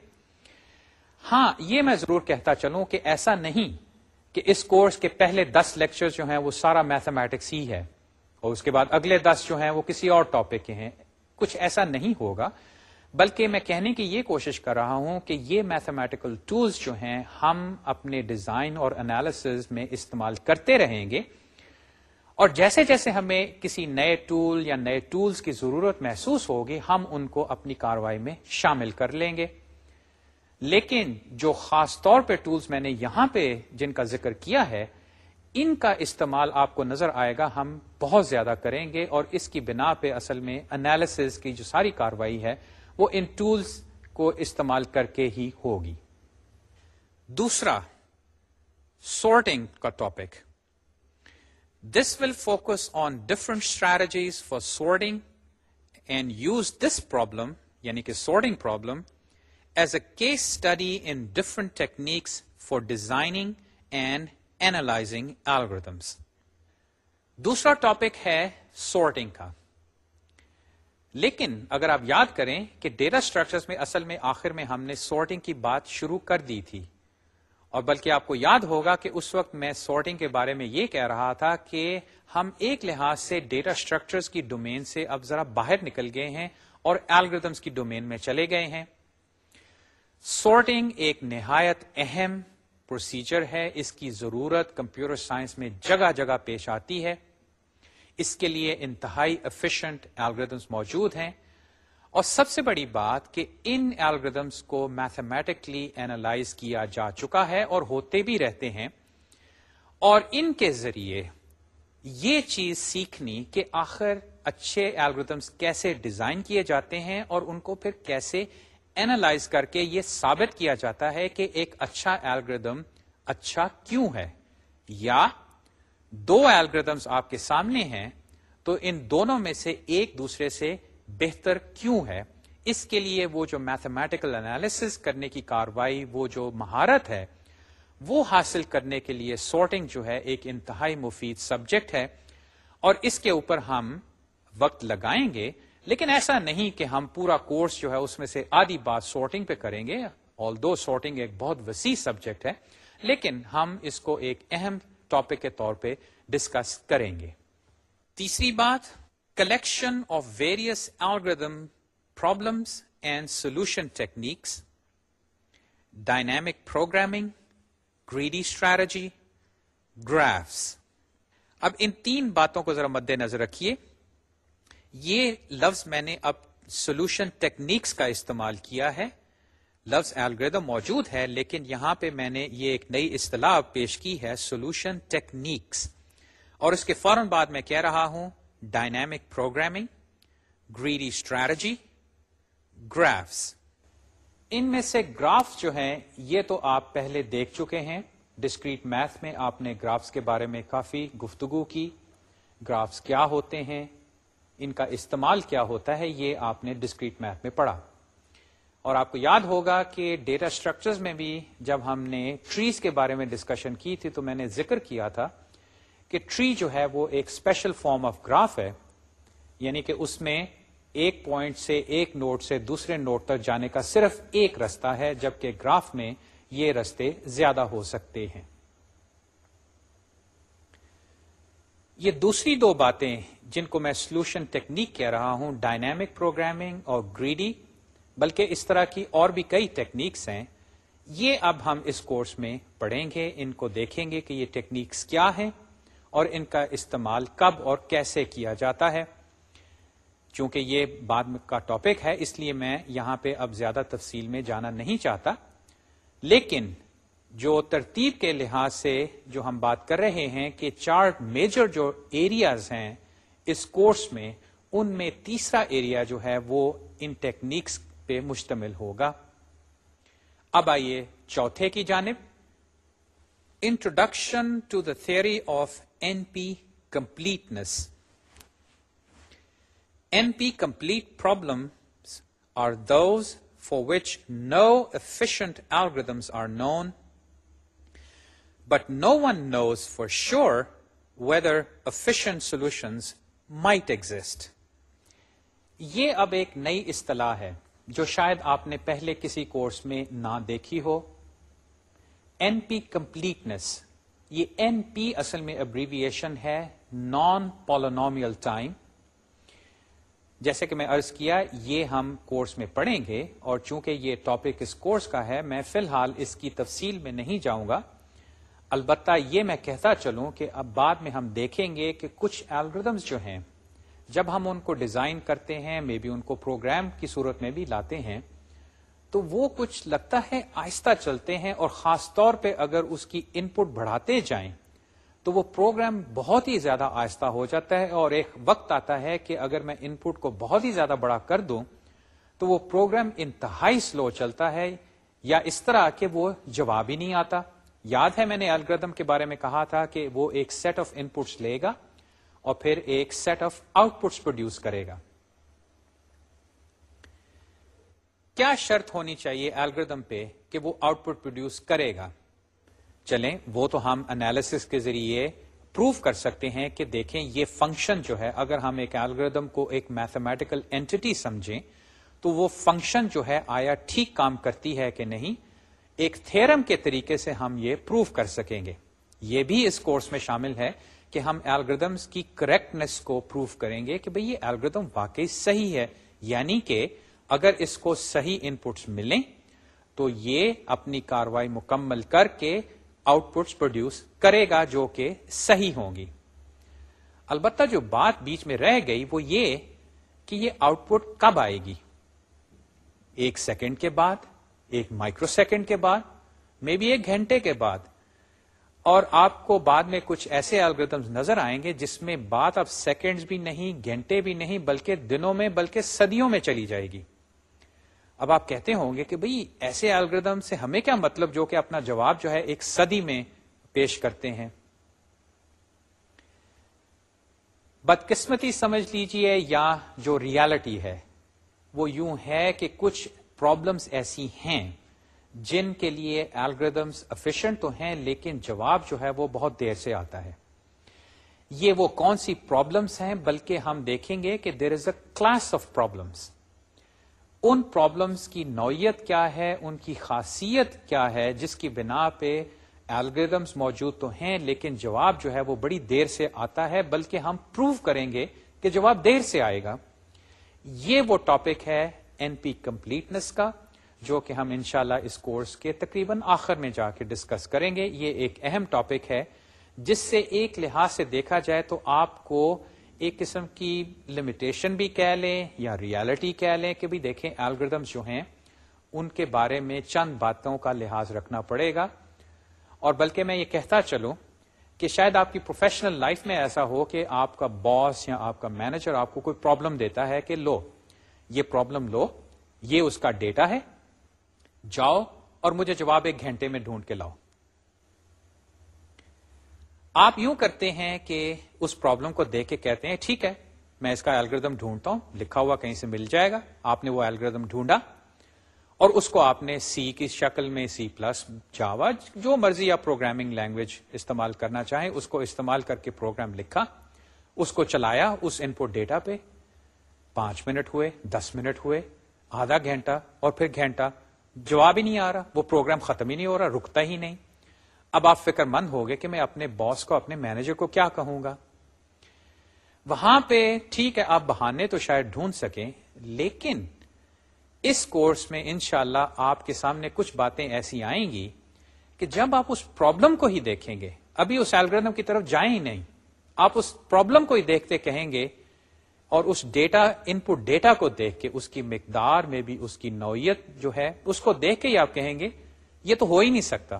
ہاں یہ میں ضرور کہتا چلوں کہ ایسا نہیں کہ اس کورس کے پہلے دس لیکچر جو ہیں وہ سارا میتھمیٹکس ہی ہے اور اس کے بعد اگلے دس جو ہیں وہ کسی اور ٹاپک کے ہیں۔ کچھ ایسا نہیں ہوگا، بلکہ میں کہنے کی یہ کوشش کر رہا ہوں کہ یہ میتھمیٹیکل ٹولز جو ہیں ہم اپنے ڈیزائن اور انالیس میں استعمال کرتے رہیں گے۔ اور جیسے جیسے ہمیں کسی نئے ٹول یا نئے ٹولز کی ضرورت محسوس ہوگی، ہم ان کو اپنی کاروائی میں شامل کر لیں گے۔ لیکن جو خاص طور پہ ٹولز میں نے یہاں پہ جن کا ذکر کیا ہے، ان کا استعمال آپ کو نظر آئے گا، ہم بہت زیادہ کریں گے اور اس کی بنا پہ اصل میں انالیس کی جو ساری کاروائی ہے، وہ ان ٹولز کو استعمال کر کے ہی ہوگی۔ دوسرا سورٹنگ کا topic this will focus on different strategies for sorting and use this problem یعنی کہ sorting problem as a case study in different techniques for designing and analysing algorithms دوسرا ٹاپک ہے سورٹنگ کا لیکن اگر آپ یاد کریں کہ ڈیٹا اسٹرکچرس میں اصل میں آخر میں ہم نے سورٹنگ کی بات شروع کر دی تھی اور بلکہ آپ کو یاد ہوگا کہ اس وقت میں سورٹنگ کے بارے میں یہ کہہ رہا تھا کہ ہم ایک لحاظ سے ڈیٹا اسٹرکچرس کی ڈومین سے اب ذرا باہر نکل گئے ہیں اور الگریدمس کی ڈومین میں چلے گئے ہیں۔ سورٹنگ ایک نہایت اہم پروسیجر ہے۔ اس کی ضرورت کمپیوٹر سائنس میں جگہ جگہ پیش آتی ہے۔ اس کے لیے انتہائی افیشینٹ الگریدمس موجود ہیں۔ اور سب سے بڑی بات کہ ان الگریدمس کو میتھمیٹکلی اینالائز کیا جا چکا ہے اور ہوتے بھی رہتے ہیں اور ان کے ذریعے یہ چیز سیکھنی کہ آخر اچھے الگریدمس کیسے ڈیزائن کیے جاتے ہیں اور ان کو پھر کیسے اینالائز کر کے یہ ثابت کیا جاتا ہے کہ ایک اچھا ایلگردم اچھا کیوں ہے یا دو ایلگردمس آپ کے سامنے ہیں تو ان دونوں میں سے ایک دوسرے سے بہتر کیوں ہے؟ اس کے لیے وہ جو میتھمیٹیکل انالیس کرنے کی کاروائی، وہ جو مہارت ہے، وہ حاصل کرنے کے لیے سارٹنگ جو ہے ایک انتہائی مفید سبجیکٹ ہے۔ اور اس کے اوپر ہم وقت لگائیں گے، لیکن ایسا نہیں کہ ہم پورا کورس جو ہے اس میں سے آدھی بات سارٹنگ پہ کریں گے۔ آل دو سارٹنگ ایک بہت وسیع سبجیکٹ ہے، لیکن ہم اس کو ایک اہم ٹاپک کے طور پہ ڈسکس کریں گے۔ تیسری بات collection of various algorithm problems and solution techniques dynamic programming greedy strategy graphs اب ان تین باتوں کو ذرا مد نظر رکھیے۔ یہ لفظ میں نے اب سولوشن ٹیکنیکس کا استعمال کیا ہے۔ لفظ الگریدم موجود ہے، لیکن یہاں پہ میں نے یہ ایک نئی اصطلاح پیش کی ہے سولوشن ٹیکنیکس اور اس کے فوراً بعد میں کہہ رہا ہوں dynamic programming greedy strategy graphs ان میں سے گرافس جو ہیں، یہ تو آپ پہلے دیکھ چکے ہیں۔ ڈسکریٹ میتھ میں آپ نے گرافس کے بارے میں کافی گفتگو کی۔ گرافس کیا ہوتے ہیں؟ ان کا استعمال کیا ہوتا ہے؟ یہ آپ نے ڈسکریٹ میتھ میں پڑھا۔ اور آپ کو یاد ہوگا کہ ڈیٹا اسٹرکچرز میں بھی جب ہم نے ٹریز کے بارے میں ڈسکشن کی تھی تو میں نے ذکر کیا تھا۔ کہ ٹری جو ہے وہ ایک اسپیشل فارم آف گراف ہے یعنی کہ اس میں ایک پوائنٹ سے ایک نوٹ سے دوسرے نوٹ تک جانے کا صرف ایک رستہ ہے، جبکہ گراف میں یہ رستے زیادہ ہو سکتے ہیں۔ یہ دوسری دو باتیں جن کو میں سولوشن ٹیکنیک کہہ رہا ہوں ڈائنامک پروگرامنگ اور گریڈی بلکہ اس طرح کی اور بھی کئی ٹیکنیکس ہیں۔ یہ اب ہم اس کورس میں پڑھیں گے، ان کو دیکھیں گے کہ یہ ٹیکنیکس کیا ہیں۔ اور ان کا استعمال کب اور کیسے کیا جاتا ہے؟ چونکہ یہ بعد کا ٹاپک ہے، اس لیے میں یہاں پہ اب زیادہ تفصیل میں جانا نہیں چاہتا۔ لیکن جو ترتیب کے لحاظ سے جو ہم بات کر رہے ہیں کہ چار میجر جو ایریاز ہیں اس کورس میں، ان میں تیسرا ایریا جو ہے وہ ان ٹیکنیکس پہ مشتمل ہوگا۔ اب آئیے چوتھے کی جانب۔ Introduction to the theory of N P completeness N P complete problem are those for which no efficient algorithms are known but no one knows for sure whether efficient solutions might exist یہ اب ایک نئی اصطلاح ہے جو شاید آپ نے پہلے کسی کورس میں نہ دیکھی ہو این پی کمپلیٹنس یہ این پی اصل میں ابریویشن ہے نان پولونومیل ٹائم جیسے کہ میں ارض کیا، یہ ہم کورس میں پڑھیں گے اور چونکہ یہ ٹاپک اس کورس کا ہے، میں فی الحال اس کی تفصیل میں نہیں جاؤں گا۔ البتہ یہ میں کہتا چلوں کہ اب بعد میں ہم دیکھیں گے کہ کچھ الگریدمس جو ہیں، جب ہم ان کو ڈیزائن کرتے ہیں مے بی ان کو پروگرام کی صورت میں بھی لاتے ہیں تو وہ کچھ لگتا ہے آہستہ چلتے ہیں اور خاص طور پہ اگر اس کی ان پٹ بڑھاتے جائیں تو وہ پروگرام بہت ہی زیادہ آہستہ ہو جاتا ہے اور ایک وقت آتا ہے کہ اگر میں ان پٹ کو بہت ہی زیادہ بڑا کر دوں تو وہ پروگرام انتہائی سلو چلتا ہے یا اس طرح کہ وہ جواب ہی نہیں آتا۔ یاد ہے میں نے الگردم کے بارے میں کہا تھا کہ وہ ایک سیٹ آف ان پٹس لے گا اور پھر ایک set of outputs produce کرے گا۔ کیا شرط ہونی چاہیے الگریدم پہ کہ وہ آؤٹ پٹ پروڈیوس کرے گا؟ چلیں، وہ تو ہم انالیس کے ذریعے پروف کر سکتے ہیں کہ دیکھیں یہ فنکشن جو ہے، اگر ہم ایک الگریدم کو ایک میتھمیٹیکل اینٹی سمجھیں، تو وہ فنکشن جو ہے، آیا ٹھیک کام کرتی ہے کہ نہیں؟ ایک تھرم کے طریقے سے ہم یہ پروف کر سکیں گے۔ یہ بھی اس کورس میں شامل ہے کہ ہم الگریدمس کی کریکٹنیس کو پروف کریں گے کہ بھئی یہ الگریدم واقعی صحیح ہے یعنی کہ اگر اس کو صحیح ان پٹس ملیں تو یہ اپنی کاروائی مکمل کر کے آؤٹ پٹس پروڈیوس کرے گا جو کہ صحیح ہوں گی۔ البتہ جو بات بیچ میں رہ گئی وہ یہ کہ یہ آؤٹ پٹ کب آئے گی۔ ایک سیکنڈ کے بعد، ایک مائکرو سیکنڈ کے بعد مے بی ایک گھنٹے کے بعد۔ اور آپ کو بعد میں کچھ ایسے الگریدمز نظر آئیں گے جس میں بات اب سیکنڈز بھی نہیں، گھنٹے بھی نہیں، بلکہ دنوں میں، بلکہ صدیوں میں چلی جائے گی۔ اب آپ کہتے ہوں گے کہ بھئی ایسے الگریدم سے ہمیں کیا مطلب جو کہ اپنا جواب جو ہے ایک صدی میں پیش کرتے ہیں؟ بدقسمتی سمجھ لیجیے یا جو ریالٹی ہے، وہ یوں ہے کہ کچھ پرابلمس ایسی ہیں جن کے لیے الگریدمس افیشنٹ تو ہیں لیکن جواب جو ہے وہ بہت دیر سے آتا ہے۔ یہ وہ کون سی پرابلمس ہیں بلکہ ہم دیکھیں گے کہ there is a class of problems in problems کی نوعیت کیا ہے؟ ان کی خاصیت کیا ہے؟ جس کی بنا پہ الگریدمس موجود تو ہیں، لیکن جواب جو ہے وہ بڑی دیر سے آتا ہے، بلکہ ہم پروو کریں گے کہ جواب دیر سے آئے گا۔ یہ وہ ٹاپک ہے این پی کمپلیٹنس کا، جو کہ ہم انشاءاللہ اس کورس کے تقریباً آخر میں جا کے ڈسکس کریں گے۔ یہ ایک اہم ٹاپک ہے۔ جس سے ایک لحاظ سے دیکھا جائے تو آپ کو ایک قسم کی لمیٹیشن بھی کہہ لیں یا ریالٹی کہہ لیں کہ بھی دیکھیں الگریدم جو ہیں، ان کے بارے میں چند باتوں کا لحاظ رکھنا پڑے گا۔ اور بلکہ میں یہ کہتا چلوں کہ شاید آپ کی پروفیشنل لائف میں ایسا ہو کہ آپ کا باس یا آپ کا مینیجر آپ کو کوئی پرابلم دیتا ہے کہ لو، یہ پرابلم لو، یہ اس کا ڈیٹا ہے، جاؤ اور مجھے جواب ایک گھنٹے میں ڈھونڈ کے لاؤ۔ آپ یوں کرتے ہیں کہ اس پرابلم کو دیکھ کے کہتے ہیں، ٹھیک ہے، میں اس کا الگریدم ڈھونڈتا ہوں، لکھا ہوا کہیں سے مل جائے گا. آپ نے وہ الگریدم ڈھونڈا اور اس کو آپ نے سی کی شکل میں سی پلس جاوا جو مرضی یا پروگرامنگ لینگویج استعمال کرنا چاہیں، اس کو استعمال کر کے پروگرام لکھا، اس کو چلایا، اس ان پٹ ڈیٹا پہ پانچ منٹ ہوئے، دس منٹ ہوئے، آدھا گھنٹہ اور پھر گھنٹہ، جواب ہی نہیں آ رہا، وہ پروگرام ختم ہی نہیں ہو رہا، رکتا ہی نہیں۔ اب آپ فکر مند ہو گئے کہ میں اپنے باس کو، اپنے مینیجر کو کیا کہوں گا؟ وہاں پہ ٹھیک ہے، آپ بہانے تو شاید ڈھونڈ سکیں، لیکن اس کورس میں انشاءاللہ اللہ آپ کے سامنے کچھ باتیں ایسی آئیں گی کہ جب آپ اس پرابلم کو ہی دیکھیں گے، ابھی اس الگریدم کی طرف جائیں ہی نہیں، آپ اس پرابلم کو ہی دیکھتے کہیں گے اور اس ڈیٹا ان پٹ ڈیٹا کو دیکھ کے، اس کی مقدار میں بھی، اس کی نوعیت جو ہے، اس کو دیکھ کے ہی آپ کہیں گے، یہ تو ہو ہی نہیں سکتا۔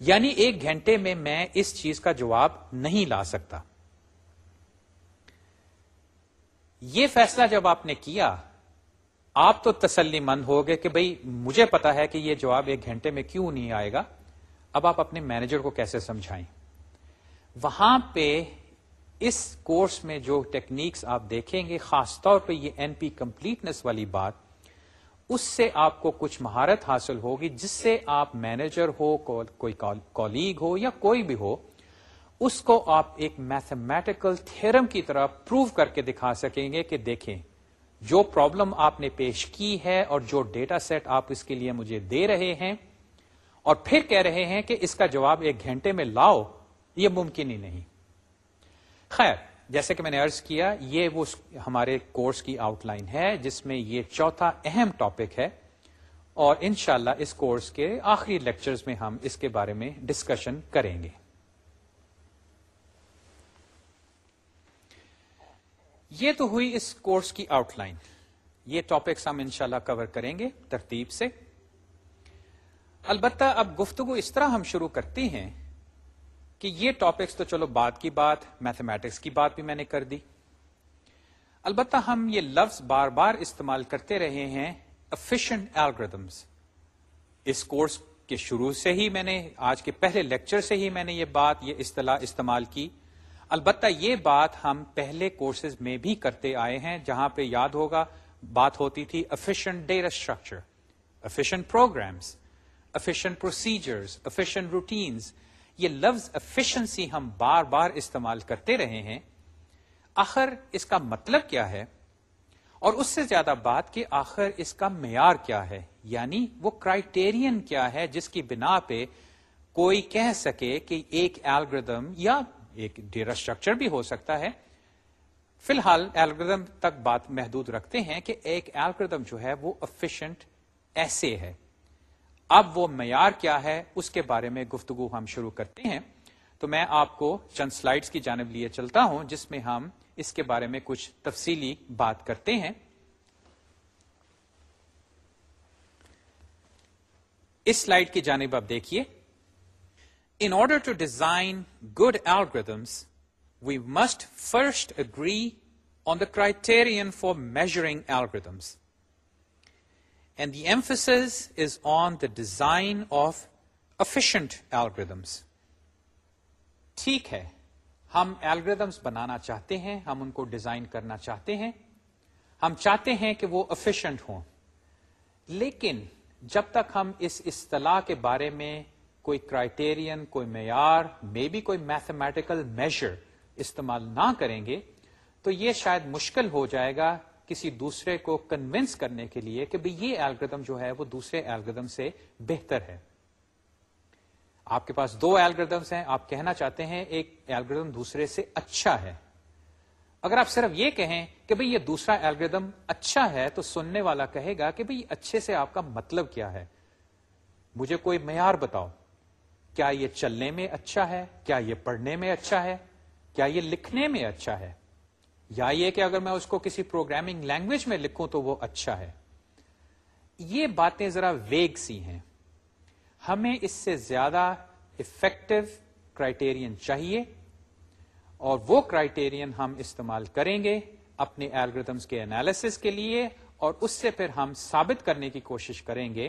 یعنی ایک گھنٹے میں میں اس چیز کا جواب نہیں لا سکتا۔ یہ فیصلہ جب آپ نے کیا، آپ تو تسلی مند ہو گئے کہ بھائی مجھے پتا ہے کہ یہ جواب ایک گھنٹے میں کیوں نہیں آئے گا۔ اب آپ اپنے مینیجر کو کیسے سمجھائیں؟ وہاں پہ اس کورس میں جو ٹیکنیکس آپ دیکھیں گے، خاص طور پہ یہ این پی کمپلیٹنس والی بات اس سے آپ کو کچھ مہارت حاصل ہوگی جس سے آپ مینیجر ہو کوئی کولیگ ہو یا کوئی بھی ہو، اس کو آپ ایک میتھمیٹیکل تھرم کی طرح پروو کر کے دکھا سکیں گے کہ دیکھیں، جو پرابلم آپ نے پیش کی ہے اور جو ڈیٹا سیٹ آپ اس کے لیے مجھے دے رہے ہیں، اور پھر کہہ رہے ہیں کہ اس کا جواب ایک گھنٹے میں لاؤ، یہ ممکن ہی نہیں۔ خیر جیسے کہ میں نے ارض کیا، یہ وہ ہمارے کورس کی آؤٹ لائن ہے جس میں یہ چوتھا اہم ٹاپک ہے اور انشاءاللہ اس کورس کے آخری لیکچرز میں ہم اس کے بارے میں ڈسکشن کریں گے۔ یہ تو ہوئی اس کورس کی آؤٹ لائن یہ ٹاپکس ہم انشاءاللہ کور کریں گے ترتیب سے۔ البتہ اب گفتگو اس طرح ہم شروع کرتے ہیں کہ یہ ٹاپکس تو چلو بات کی بات میتھمیٹکس کی بات بھی میں نے کر دی۔ البتہ ہم یہ لفظ بار بار استعمال کرتے رہے ہیں افیشنٹ ایلگردمس اس کورس کے شروع سے ہی میں نے، آج کے پہلے لیکچر سے ہی میں نے یہ بات، یہ اصطلاح استعمال کی۔ البتہ یہ بات ہم پہلے کورسز میں بھی کرتے آئے ہیں، جہاں پہ یاد ہوگا، بات ہوتی تھی efficient data structure efficient programs efficient procedures efficient routines یہ لفظ افیشنسی ہم بار بار استعمال کرتے رہے ہیں۔ آخر اس کا مطلب کیا ہے؟ اور اس سے زیادہ بات کہ آخر اس کا معیار کیا ہے؟ یعنی وہ کرائٹیرین کیا ہے جس کی بنا پہ کوئی کہہ سکے کہ ایک ایلگردم یا ایک ڈیرا اسٹرکچر بھی ہو سکتا ہے۔ فی الحال ایلگردم تک بات محدود رکھتے ہیں کہ ایک ایلگردم جو ہے وہ افیشنٹ ایسے ہے۔ اب وہ معیار کیا ہے، اس کے بارے میں گفتگو ہم شروع کرتے ہیں۔ تو میں آپ کو چند سلائڈز کی جانب لیے چلتا ہوں، جس میں ہم اس کے بارے میں کچھ تفصیلی بات کرتے ہیں۔ اس سلائڈ کی جانب آپ دیکھیے۔ In order to design good algorithms we must first agree on the criteria for measuring algorithms and the emphasis is on the design of efficient algorithms ٹھیک ہے، ہم ایلگردمس بنانا چاہتے ہیں، ہم ان کو ڈیزائن کرنا چاہتے ہیں۔ ہم چاہتے ہیں کہ وہ افیشنٹ ہوں۔ لیکن جب تک ہم اس اصطلاح کے بارے میں کوئی کرائٹیرین کوئی معیار مے بھی کوئی میتھمیٹیکل میجر استعمال نہ کریں گے، تو یہ شاید مشکل ہو جائے گا کسی دوسرے کو کنوینس کرنے کے لیے کہ بھئی یہ الگریدم جو ہے وہ دوسرے الگریدم سے بہتر ہے۔ آپ کے پاس دو الگریدمس ہیں، آپ کہنا چاہتے ہیں ایک الگریدم دوسرے سے اچھا ہے۔ اگر آپ صرف یہ کہیں کہ بھئی یہ دوسرا الگریدم اچھا ہے تو سننے والا کہے گا کہ بھئی اچھے سے آپ کا مطلب کیا ہے۔ مجھے کوئی معیار بتاؤ۔ کیا یہ چلنے میں اچھا ہے؟ کیا یہ پڑھنے میں اچھا ہے؟ کیا یہ لکھنے میں اچھا ہے؟ یا یہ کہ اگر میں اس کو کسی پروگرامنگ لینگویج میں لکھوں تو وہ اچھا ہے۔ یہ باتیں ذرا ویگ سی ہیں۔ ہمیں اس سے زیادہ افیکٹو کرائٹیرین چاہیے اور وہ کرائٹیرین ہم استعمال کریں گے اپنے ایلگردمس کے انالیس کے لیے اور اس سے پھر ہم ثابت کرنے کی کوشش کریں گے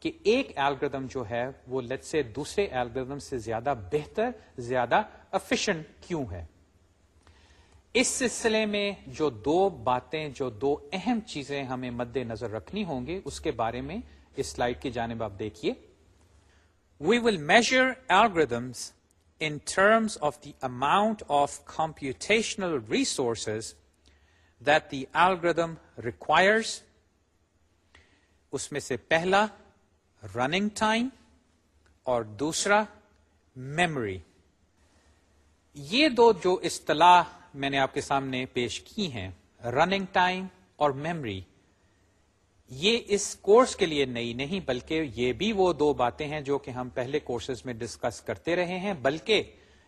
کہ ایک ایلگردم جو ہے وہ لت سے دوسرے ایلگردم سے زیادہ بہتر، زیادہ افیشنٹ کیوں ہے۔ اس سلسلے میں جو دو باتیں، جو دو اہم چیزیں ہمیں مد نظر رکھنی ہوں گے اس کے بارے میں اس سلائڈ کی جانب آپ دیکھیے۔ We will measure algorithms in terms of the amount of computational resources that the algorithm requires اس میں سے پہلا رننگ ٹائم اور دوسرا میموری یہ دو جو اصطلاح میں نے آپ کے سامنے پیش کی ہیں رننگ ٹائم اور میمری یہ اس کورس کے لیے نئی نہیں، بلکہ یہ بھی وہ دو باتیں ہیں جو کہ ہم پہلے کورسز میں ڈسکس کرتے رہے ہیں، بلکہ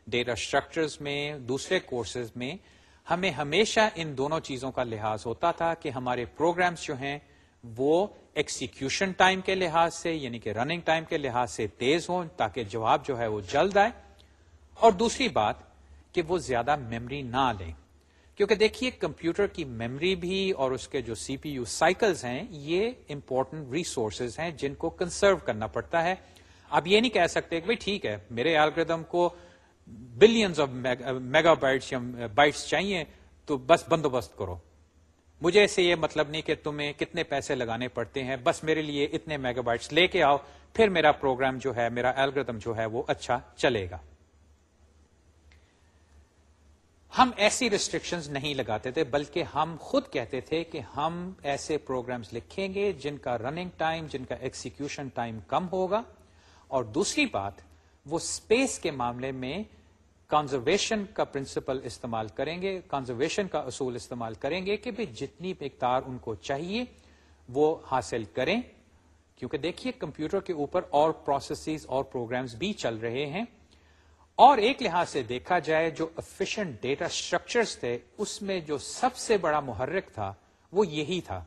ڈیٹا اسٹرکچرز میں، دوسرے کورسز میں ہمیں ہمیشہ ان دونوں چیزوں کا لحاظ ہوتا تھا کہ ہمارے پروگرامز جو ہیں وہ ایکسیکیوشن ٹائم کے لحاظ سے یعنی کہ رننگ ٹائم کے لحاظ سے تیز ہوں تاکہ جواب جو ہے وہ جلد آئے۔ اور دوسری بات کہ وہ زیادہ میمری نہ لیں۔ کیونکہ دیکھیے کمپیوٹر کی میمری بھی اور اس کے جو سی پی یو سائیکلز ہیں، یہ امپورٹنٹ ریسورسز ہیں جن کو کنزرو کرنا پڑتا ہے۔ آپ یہ نہیں کہہ سکتے کہ بھائی ٹھیک ہے، میرے الگریدم کو بلینز آف میگا بائٹس یا بائٹس چاہیے تو بس بندوبست کرو۔ مجھے اسے یہ مطلب نہیں کہ تمہیں کتنے پیسے لگانے پڑتے ہیں، بس میرے لیے اتنے میگا بائٹس لے کے آؤ، پھر میرا پروگرام جو ہے، میرا الگریدم جو ہے وہ اچھا چلے گا۔ ہم ایسی ریسٹرکشنز نہیں لگاتے تھے، بلکہ ہم خود کہتے تھے کہ ہم ایسے پروگرامز لکھیں گے جن کا رننگ ٹائم جن کا ایکسیکیوشن ٹائم کم ہوگا۔ اور دوسری بات، وہ اسپیس کے معاملے میں کنزرویشن کا پرنسپل استعمال کریں گے کنزرویشن کا اصول استعمال کریں گے کہ بھی جتنی مقدار ان کو چاہیے وہ حاصل کریں۔ کیونکہ دیکھیے، کمپیوٹر کے اوپر اور پروسیسز اور پروگرامز بھی چل رہے ہیں۔ اور ایک لحاظ سے دیکھا جائے جو افیشنٹ ڈیٹا اسٹرکچرز تھے، اس میں جو سب سے بڑا محرک تھا، وہ یہی تھا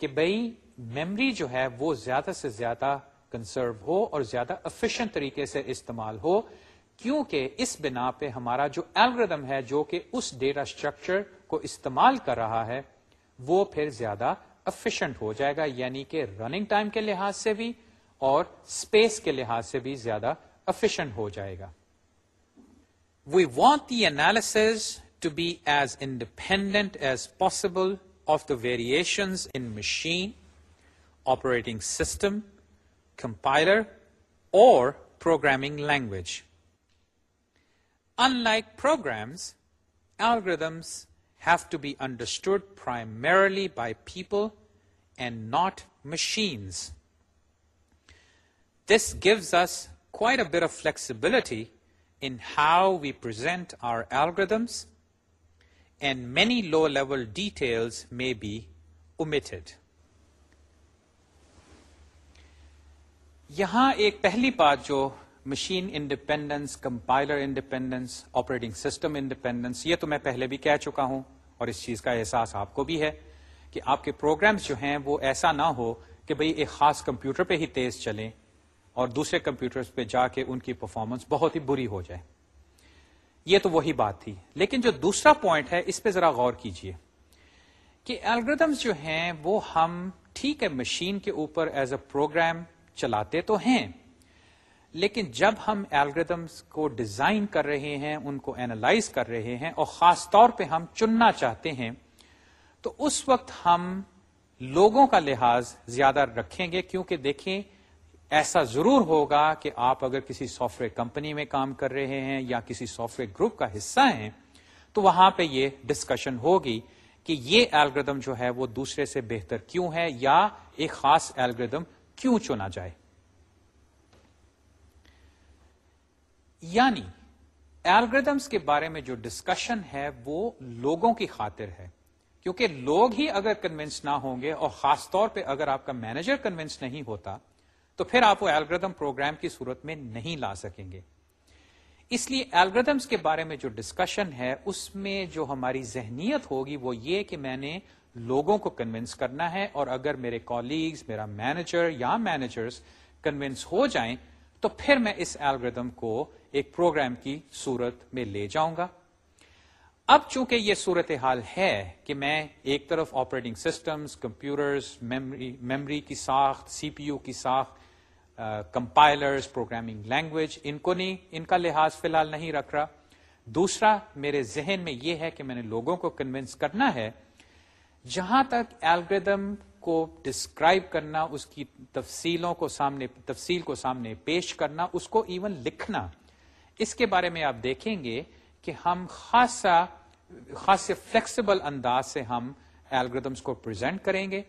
کہ بھائی میمری جو ہے، وہ زیادہ سے زیادہ کنزرو ہو اور زیادہ افیشنٹ طریقے سے استعمال ہو، کیونکہ اس بنا پہ ہمارا جو الگریدم ہے، جو کہ اس ڈیٹا اسٹرکچر کو استعمال کر رہا ہے، وہ پھر زیادہ افیشنٹ ہو جائے گا یعنی کہ رننگ ٹائم کے لحاظ سے بھی اور اسپیس کے لحاظ سے بھی زیادہ افیشنٹ ہو جائے گا we want the analysis to be as independent as possible of the variation in machine operating system compiler اور programming language Unlike programs, algorithms have to be understood primarily by people and not machines. This gives us quite a bit of flexibility in how we present our algorithms, and many low-level details may be omitted. یہاں ایک پہلی بات جو machine independence compiler independence operating system independence یہ تو میں پہلے بھی کہہ چکا ہوں اور اس چیز کا احساس آپ کو بھی ہے کہ آپ کے پروگرامز جو ہیں وہ ایسا نہ ہو کہ بھئی ایک خاص کمپیوٹر پہ ہی تیز چلیں اور دوسرے کمپیوٹر پہ جا کے ان کی پرفارمنس بہت ہی بری ہو جائے۔ یہ تو وہی بات تھی۔ لیکن جو دوسرا پوائنٹ ہے، اس پہ ذرا غور کیجیے کہ الگریدمس جو ہیں، وہ ہم ٹھیک ہے مشین کے اوپر ایز اے پروگرام چلاتے تو ہیں، لیکن جب ہم الگریدمس کو ڈیزائن کر رہے ہیں، ان کو اینالائز کر رہے ہیں اور خاص طور پہ ہم چننا چاہتے ہیں، تو اس وقت ہم لوگوں کا لحاظ زیادہ رکھیں گے۔ کیونکہ دیکھیں ایسا ضرور ہوگا کہ آپ اگر کسی سافٹ ویئر کمپنی میں کام کر رہے ہیں یا کسی سافٹ ویئر گروپ کا حصہ ہیں، تو وہاں پہ یہ ڈسکشن ہوگی کہ یہ الگریدم جو ہے وہ دوسرے سے بہتر کیوں ہے یا ایک خاص الگریدم کیوں چنا جائے۔ یعنی الگریدمس کے بارے میں جو ڈسکشن ہے وہ لوگوں کی خاطر ہے۔ کیونکہ لوگ ہی اگر کنوینس نہ ہوں گے اور خاص طور پہ اگر آپ کا مینیجر کنوینس نہیں ہوتا تو پھر آپ وہ الگریدم پروگرام کی صورت میں نہیں لا سکیں گے۔ اس لیے الگریدمس کے بارے میں جو ڈسکشن ہے، اس میں جو ہماری ذہنیت ہوگی وہ یہ کہ میں نے لوگوں کو کنوینس کرنا ہے اور اگر میرے کالیگز میرا مینیجر یا مینیجرز کنوینس ہو جائیں، تو پھر میں اس الگریدم کو ایک پروگرام کی صورت میں لے جاؤں گا۔ اب چونکہ یہ صورت حال ہے کہ میں ایک طرف آپریٹنگ سسٹمز کمپیوٹرز میمری کی ساخت سی پی یو کی ساخت کمپائلرز، پروگرامنگ لینگویج، ان کو نہیں، ان کا لحاظ فی الحال نہیں رکھ رہا۔ دوسرا میرے ذہن میں یہ ہے کہ میں نے لوگوں کو کنوینس کرنا ہے، جہاں تک الگریدم کو ڈسکرائب کرنا، اس کی تفصیلوں کو سامنے، تفصیل کو سامنے پیش کرنا، اس کو ایون لکھنا۔ اس کے بارے میں آپ دیکھیں گے کہ ہم خاصا خاص فلیکسیبل انداز سے ہم الگریدمس کو پرزینٹ کریں گے۔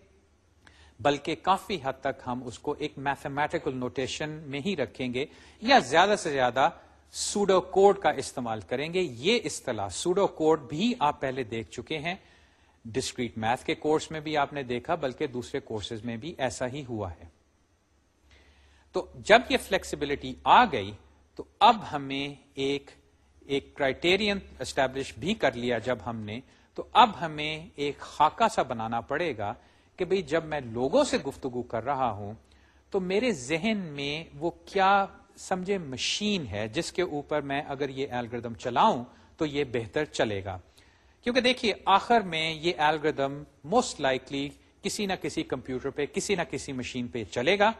بلکہ کافی حد تک ہم اس کو ایک میتھمیٹیکل نوٹیشن میں ہی رکھیں گے یا زیادہ سے زیادہ سوڈو کوڈ کا استعمال کریں گے۔ یہ اصطلاح سوڈو کوڈ بھی آپ پہلے دیکھ چکے ہیں۔ ڈسکریٹ میتھ کے کورس میں بھی آپ نے دیکھا، بلکہ دوسرے کورسز میں بھی ایسا ہی ہوا ہے۔ تو جب یہ فلیکسیبلٹی آ گئی، تو اب ہمیں ایک ایک کرائٹیرین اسٹیبلش بھی کر لیا جب ہم نے۔ تو اب ہمیں ایک خاکہ سا بنانا پڑے گا کہ بھئی جب میں لوگوں سے گفتگو کر رہا ہوں، تو میرے ذہن میں وہ کیا سمجھے مشین ہے جس کے اوپر میں اگر یہ الگریدم چلاؤں تو یہ بہتر چلے گا۔ کیونکہ دیکھیے، آخر میں یہ الگریدم موسٹ لائکلی کسی نہ کسی کمپیوٹر پہ، کسی نہ کسی مشین پہ چلے گا،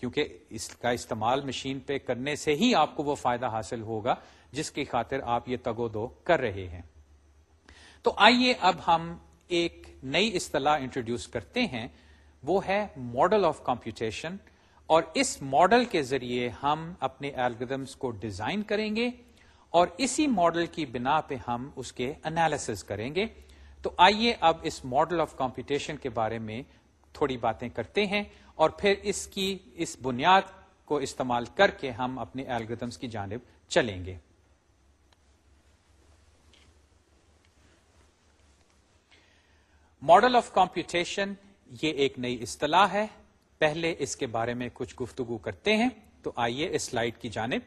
کیونکہ اس کا استعمال مشین پہ کرنے سے ہی آپ کو وہ فائدہ حاصل ہوگا، جس کی خاطر آپ یہ تگو دو کر رہے ہیں۔ تو آئیے اب ہم ایک نئی اصطلاح انٹروڈیوس کرتے ہیں، وہ ہے ماڈل آف کمپیوٹیشن اور اس ماڈل کے ذریعے ہم اپنے الگریدمس کو ڈیزائن کریں گے اور اسی ماڈل کی بنا پہ ہم اس کے انالیس کریں گے۔ تو آئیے اب اس ماڈل آف کمپیوٹیشن کے بارے میں تھوڑی باتیں کرتے ہیں اور پھر اس کی، اس بنیاد کو استعمال کر کے ہم اپنے الگریدمس کی جانب چلیں گے۔ ماڈل آف کمپیوٹیشن یہ ایک نئی اصطلاح ہے۔ پہلے اس کے بارے میں کچھ گفتگو کرتے ہیں۔ تو آئیے اس سلائڈ کی جانب۔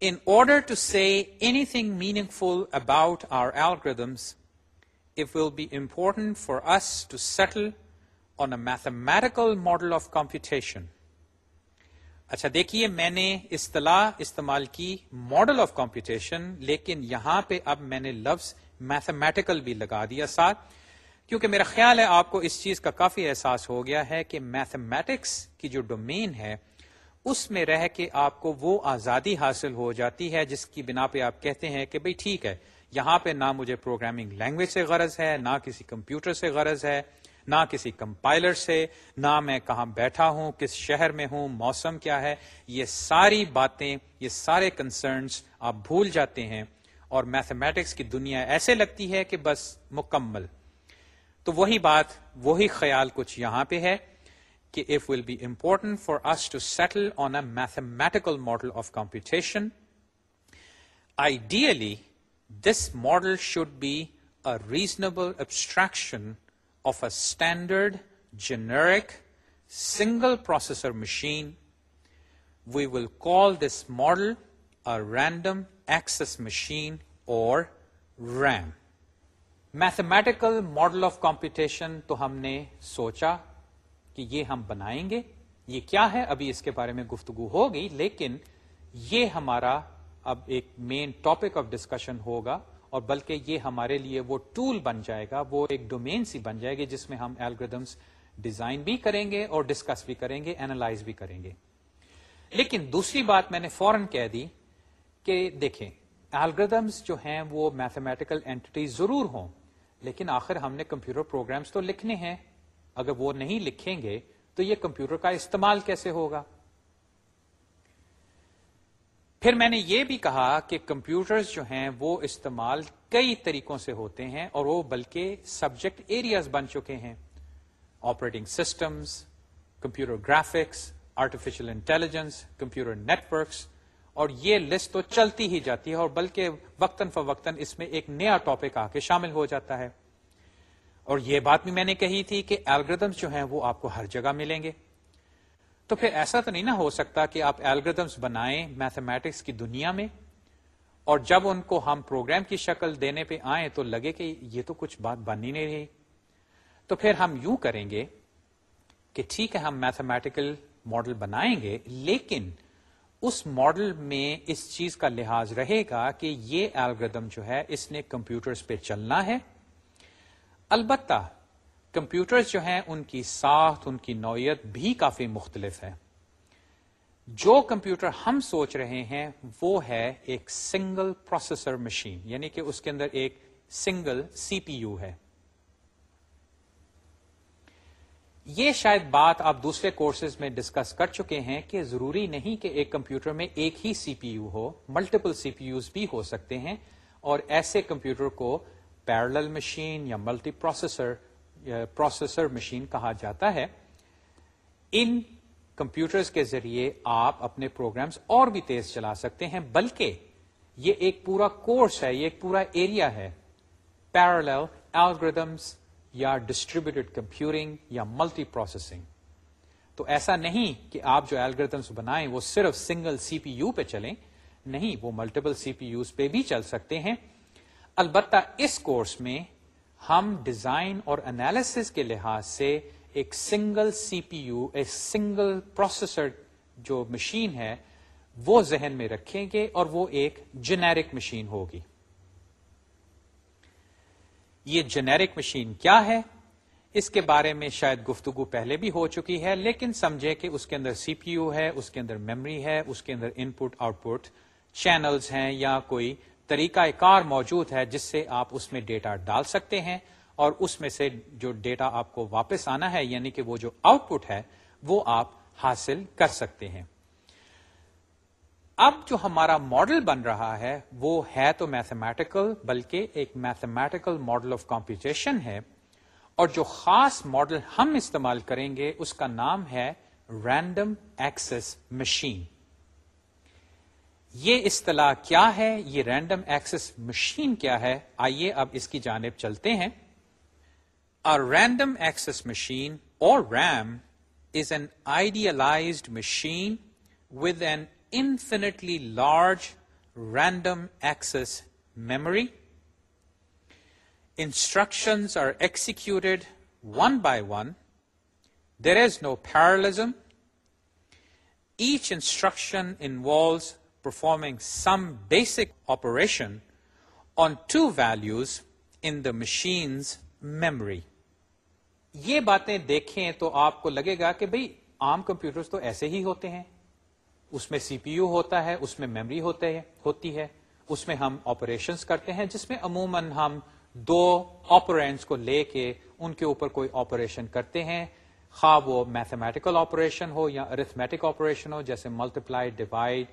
In order to see anything meaningful about our algorithms it will be important for us to settle on a mathematical model of computation اچھا دیکھیے، میں نے اصطلاح استعمال کی ماڈل آف کمپیوٹیشن لیکن یہاں پہ اب میں نے لفظ میتھمیٹیکل بھی لگا دیا ساتھ۔ کیونکہ میرا خیال ہے آپ کو اس چیز کا کافی احساس ہو گیا ہے کہ میتھمیٹکس کی جو ڈومین ہے، اس میں رہ کے آپ کو وہ آزادی حاصل ہو جاتی ہے جس کی بنا پہ آپ کہتے ہیں کہ بھئی ٹھیک ہے، یہاں پہ نہ مجھے پروگرامنگ لینگویج سے غرض ہے، نہ کسی کمپیوٹر سے غرض ہے، نہ کسی کمپائلر سے، نہ میں کہاں بیٹھا ہوں، کس شہر میں ہوں، موسم کیا ہے، یہ ساری باتیں، یہ سارے کنسرنس آپ بھول جاتے ہیں اور میتھمیٹکس کی دنیا ایسے لگتی ہے کہ بس مکمل۔ تو وہی بات، وہی خیال کچھ یہاں پہ ہے کہ if will be important for us to settle on a mathematical model of computation ideally this model should be a reasonable abstraction of a standard generic single processor machine we will call this model a random access machine or RAM mathematical model of computation تو ہم نے سوچا کہ یہ ہم بنائیں گے۔ یہ کیا ہے؟ ابھی اس کے بارے میں گفتگو ہوگی، لیکن یہ ہمارا اب ایک مین ٹاپک آف ڈسکشن ہوگا، اور بلکہ یہ ہمارے لیے وہ ٹول بن جائے گا، وہ ایک ڈومین سی بن جائے گی جس میں ہم ایلگردمس ڈیزائن بھی کریں گے اور ڈسکس بھی کریں گے اینالائز بھی کریں گے۔ لیکن دوسری بات میں نے فوراً کہہ دی کہ دیکھیں الگریدمس جو ہیں وہ میتھمیٹیکل اینٹی ضرور ہوں، لیکن آخر ہم نے کمپیوٹر پروگرامز تو لکھنے ہیں۔ اگر وہ نہیں لکھیں گے تو یہ کمپیوٹر کا استعمال کیسے ہوگا؟ پھر میں نے یہ بھی کہا کہ کمپیوٹرز جو ہیں وہ استعمال کئی طریقوں سے ہوتے ہیں اور وہ بلکہ سبجیکٹ ایریاز بن چکے ہیں۔ Operating systems computer graphics artificial intelligence computer networks اور یہ لسٹ تو چلتی ہی جاتی ہے اور بلکہ وقتاً فوقتاً اس میں ایک نیا ٹاپک آ کے شامل ہو جاتا ہے۔ اور یہ بات بھی میں نے کہی تھی کہ الگریدمس جو ہیں وہ آپ کو ہر جگہ ملیں گے۔ تو پھر ایسا تو نہیں نہ ہو سکتا کہ آپ الگریدمس بنائیں میتھمیٹکس کی دنیا میں اور جب ان کو ہم پروگرام کی شکل دینے پہ آئیں تو لگے کہ یہ تو کچھ بات بن ہی نہیں رہی۔ تو پھر ہم یوں کریں گے کہ ٹھیک ہے ہم میتھمیٹیکل ماڈل بنائیں گے لیکن اس ماڈل میں اس چیز کا لحاظ رہے گا کہ یہ الگریدم جو ہے، اس نے کمپیوٹرز پہ چلنا ہے۔ البتہ کمپیوٹرز جو ہیں، ان کی ساخت، ان کی نوعیت بھی کافی مختلف ہے۔ جو کمپیوٹر ہم سوچ رہے ہیں، وہ ہے ایک سنگل پروسیسر مشین یعنی کہ اس کے اندر ایک سنگل سی پی یو ہے۔ یہ شاید بات آپ دوسرے کورسز میں ڈسکس کر چکے ہیں کہ ضروری نہیں کہ ایک کمپیوٹر میں ایک ہی سی پی یو ہو ملٹیپل سی پی یوز بھی ہو سکتے ہیں اور ایسے کمپیوٹر کو پیرل مشین یا ملٹی پروسیسر پروسیسر مشین کہا جاتا ہے۔ ان کمپیوٹرز کے ذریعے آپ اپنے پروگرامز اور بھی تیز چلا سکتے ہیں، بلکہ یہ ایک پورا کورس ہے، یہ ایک پورا ایریا ہے۔ پیرل الگریدمس یا ڈسٹریبیوٹیڈ کمپیوٹنگ یا ملٹی پروسیسنگ تو ایسا نہیں کہ آپ جو الگریدمس بنائیں وہ صرف سنگل سی پی یو پہ چلیں، نہیں، وہ ملٹیپل سی پی یوز پہ بھی چل سکتے ہیں۔ البتہ اس کورس میں ہم ڈیزائن اور انالیس کے لحاظ سے ایک سنگل سی پی یو ایک سنگل پروسیسر جو مشین ہے، وہ ذہن میں رکھیں گے اور وہ ایک جنیرک مشین ہوگی۔ یہ جنیرک مشین کیا ہے؟ اس کے بارے میں شاید گفتگو پہلے بھی ہو چکی ہے، لیکن سمجھے کہ اس کے اندر سی پی یو ہے، اس کے اندر میموری ہے، اس کے اندر input output channels ہیں یا کوئی طریقہ کار موجود ہے جس سے آپ اس میں ڈیٹا ڈال سکتے ہیں اور اس میں سے جو ڈیٹا آپ کو واپس آنا ہے یعنی کہ وہ جو آؤٹ پٹ ہے، وہ آپ حاصل کر سکتے ہیں۔ اب جو ہمارا ماڈل بن رہا ہے، وہ ہے تو میتھمیٹیکل بلکہ ایک میتھمیٹیکل ماڈل آف کمپیوٹیشن ہے۔ اور جو خاص ماڈل ہم استعمال کریں گے، اس کا نام ہے رینڈم ایکسس مشین یہ اصطلاح کیا ہے؟ یہ رینڈم ایکسس مشین کیا ہے؟ آئیے اب اس کی جانب چلتے ہیں۔ Random access machine or RAM is an idealized machine with an infinitely large random access memory instructions are executed one by one there is no parallelism each instruction involves performing some basic operation on two values in the machine's memory یہ باتیں دیکھیں تو آپ کو لگے گا کہ بھئی عام کمپیوٹر تو ایسے ہی ہوتے ہیں۔ اس میں سی پی یو ہوتا ہے، اس میں میموری ہوتی ہے. اس میں ہم آپریشنس کرتے ہیں، جس میں عموماً ہم دو آپرینٹس کو لے کے ان کے اوپر کوئی آپریشن کرتے ہیں. خواہ وہ میتھمیٹیکل آپریشن ہو یا ارتھمیٹک آپریشن ہو، جیسے ملٹیپلائی ڈیوائڈ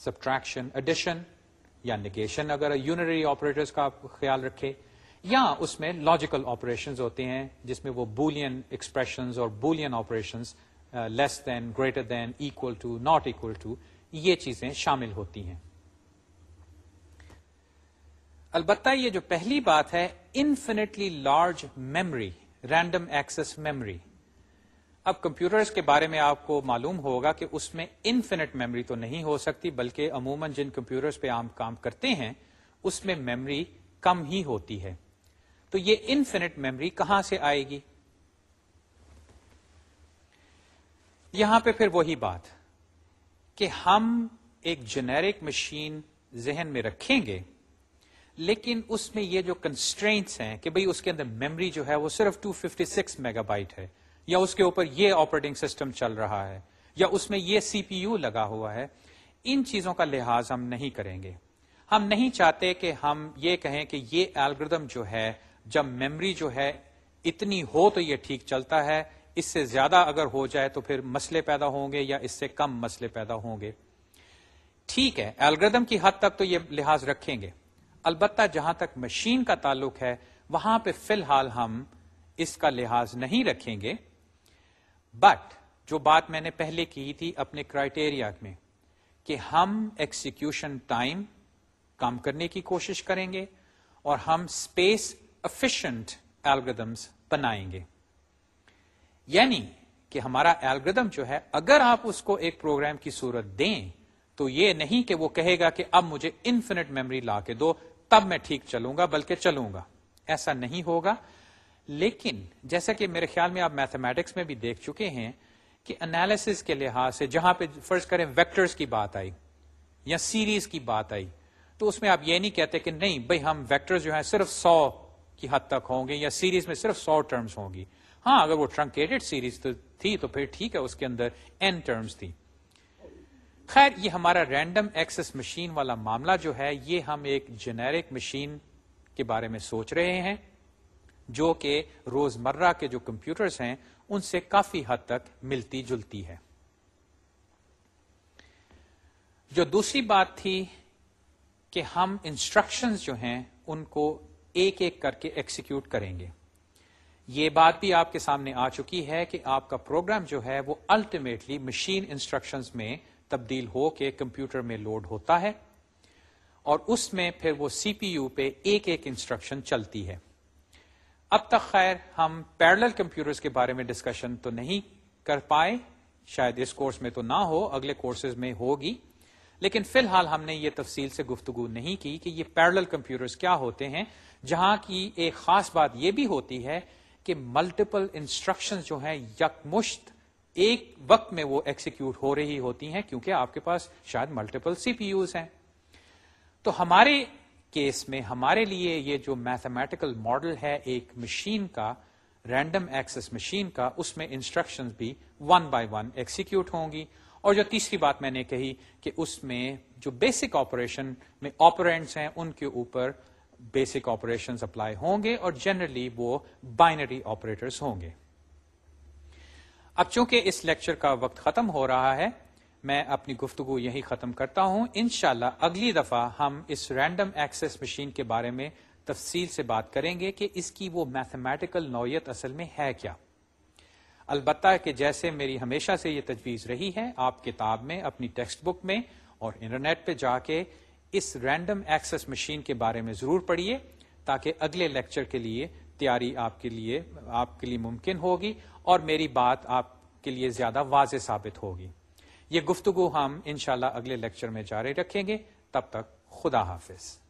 سبٹریکشن ایڈیشن یا نگیشن اگر یونری آپریٹرس کا خیال رکھے یا اس میں لاجیکل آپریشن ہوتے ہیں، جس میں وہ بولین ایکسپریشن اور Boolean operation less than greater than equal to not equal to یہ چیزیں شامل ہوتی ہیں۔ البتہ یہ جو پہلی بات ہے infinitely large memory random access memory اب کمپیوٹرز کے بارے میں آپ کو معلوم ہوگا کہ اس میں انفینٹ میموری تو نہیں ہو سکتی، بلکہ عموماً جن کمپیوٹرز پہ عام کام کرتے ہیں، اس میں میموری کم ہی ہوتی ہے۔ تو یہ انفینٹ میموری کہاں سے آئے گی؟ یہاں پہ پھر وہی بات کہ ہم ایک جنیرک مشین ذہن میں رکھیں گے، لیکن اس میں یہ جو کنسٹرینٹس ہیں کہ بھئی اس کے اندر میموری جو ہے وہ صرف 256 میگا بائٹ ہے، یا اس کے اوپر یہ آپریٹنگ سسٹم چل رہا ہے، یا اس میں یہ سی پی یو لگا ہوا ہے، ان چیزوں کا لحاظ ہم نہیں کریں گے۔ ہم نہیں چاہتے کہ ہم یہ کہیں کہ یہ الگریدم جو ہے، جب میمری جو ہے اتنی ہو تو یہ ٹھیک چلتا ہے اس سے زیادہ اگر ہو جائے تو پھر مسئلے پیدا ہوں گے یا اس سے کم مسئلے پیدا ہوں گے۔ ٹھیک ہے الگریدم کی حد تک تو یہ لحاظ رکھیں گے۔ البتہ جہاں تک مشین کا تعلق ہے، وہاں پہ فی الحال ہم اس کا لحاظ نہیں رکھیں گے۔ بٹ جو بات میں نے پہلے کی تھی اپنے کرائٹیریا میں، کہ ہم ایکسیکیوشن ٹائم کم کرنے کی کوشش کریں گے اور ہم اسپیس افیشنٹ ایلگردمس بنائیں گے۔ یعنی کہ ہمارا ایلگردم جو ہے، اگر آپ اس کو ایک پروگرام کی صورت دیں، تو یہ نہیں کہ وہ کہے گا کہ اب مجھے انفینٹ میموری لا کے دو، تب میں ٹھیک چلوں گا، بلکہ چلوں گا۔ ایسا نہیں ہوگا۔ لیکن جیسا کہ میرے خیال میں آپ میتھمیٹکس میں بھی دیکھ چکے ہیں کہ انالیس کے لحاظ سے جہاں پہ فرض کریں ویکٹرز کی بات آئی یا سیریز کی بات آئی، تو اس میں آپ یہ نہیں کہتے کہ نہیں بھائی ہم ویکٹر جو ہیں صرف سو کی حد تک ہوں گے یا سیریز میں صرف سو ٹرمز ہوں گی۔ ہاں اگر وہ ٹرنکیٹڈ سیریز تھی تو پھر ٹھیک ہے، اس کے اندر این ٹرمز تھی خیر، یہ ہمارا رینڈم ایکسس مشین والا معاملہ جو ہے، یہ ہم ایک جنیرک مشین کے بارے میں سوچ رہے ہیں، جو کہ روز مرہ کے جو کمپیوٹرز ہیں، ان سے کافی حد تک ملتی جلتی ہے۔ جو دوسری بات تھی کہ ہم انسٹرکشنز جو ہیں، ان کو ایک ایک کر کے ایکسیکیوٹ کریں گے۔ یہ بات بھی آپ کے سامنے آ چکی ہے کہ آپ کا پروگرام جو ہے وہ الٹیمیٹلی مشین انسٹرکشنز میں تبدیل ہو کے کمپیوٹر میں لوڈ ہوتا ہے اور اس میں پھر وہ سی پی یو پہ ایک ایک انسٹرکشن چلتی ہے۔ اب تک خیر ہم پیرل کمپیوٹرز کے بارے میں ڈسکشن تو نہیں کر پائے، شاید اس کورس میں تو نہ ہو، اگلے کورسز میں ہوگی۔ لیکن فی الحال ہم نے یہ تفصیل سے گفتگو نہیں کی کہ یہ پیرل کمپیوٹرز کیا ہوتے ہیں، جہاں کی ایک خاص بات یہ بھی ہوتی ہے کہ ملٹیپل انسٹرکشن جو ہیں یکمشت ایک وقت میں وہ ایکسیکیوٹ ہو رہی ہوتی ہیں کیونکہ آپ کے پاس شاید ملٹیپل سی پی یوز ہیں۔ تو ہمارے کیس میں، ہمارے لیے یہ جو میتھمیٹیکل ماڈل ہے، ایک مشین کا رینڈم ایکسس مشین کا، اس میں انسٹرکشن بھی ون بائی ون ایکسیکیوٹ ہوں گی۔ اور جو تیسری بات میں نے کہی کہ اس میں جو بیسک آپریشن میں آپرینٹس ہیں، ان کے اوپر بیسک آپریشن اپلائی ہوں گے اور جنرلی وہ بائنری آپریٹرس ہوں گے۔ اب چونکہ اس لیکچر کا وقت ختم ہو رہا ہے، میں اپنی گفتگو یہی ختم کرتا ہوں۔ انشاءاللہ اگلی دفعہ ہم اس رینڈم ایکسس مشین کے بارے میں تفصیل سے بات کریں گے کہ اس کی وہ میتھمیٹیکل نوعیت اصل میں ہے کیا۔ البتہ کہ جیسے میری ہمیشہ سے یہ تجویز رہی ہے، آپ کتاب میں، اپنی ٹیکسٹ بک میں اور انٹرنیٹ پہ جا کے اس رینڈم ایکسس مشین کے بارے میں ضرور پڑھیے تاکہ اگلے لیکچر کے لیے تیاری آپ کے لیے، آپ کے لیے ممکن ہوگی اور میری بات آپ کے لیے زیادہ واضح ثابت ہوگی۔ یہ گفتگو ہم انشاءاللہ اگلے لیکچر میں جاری رکھیں گے۔ تب تک خدا حافظ۔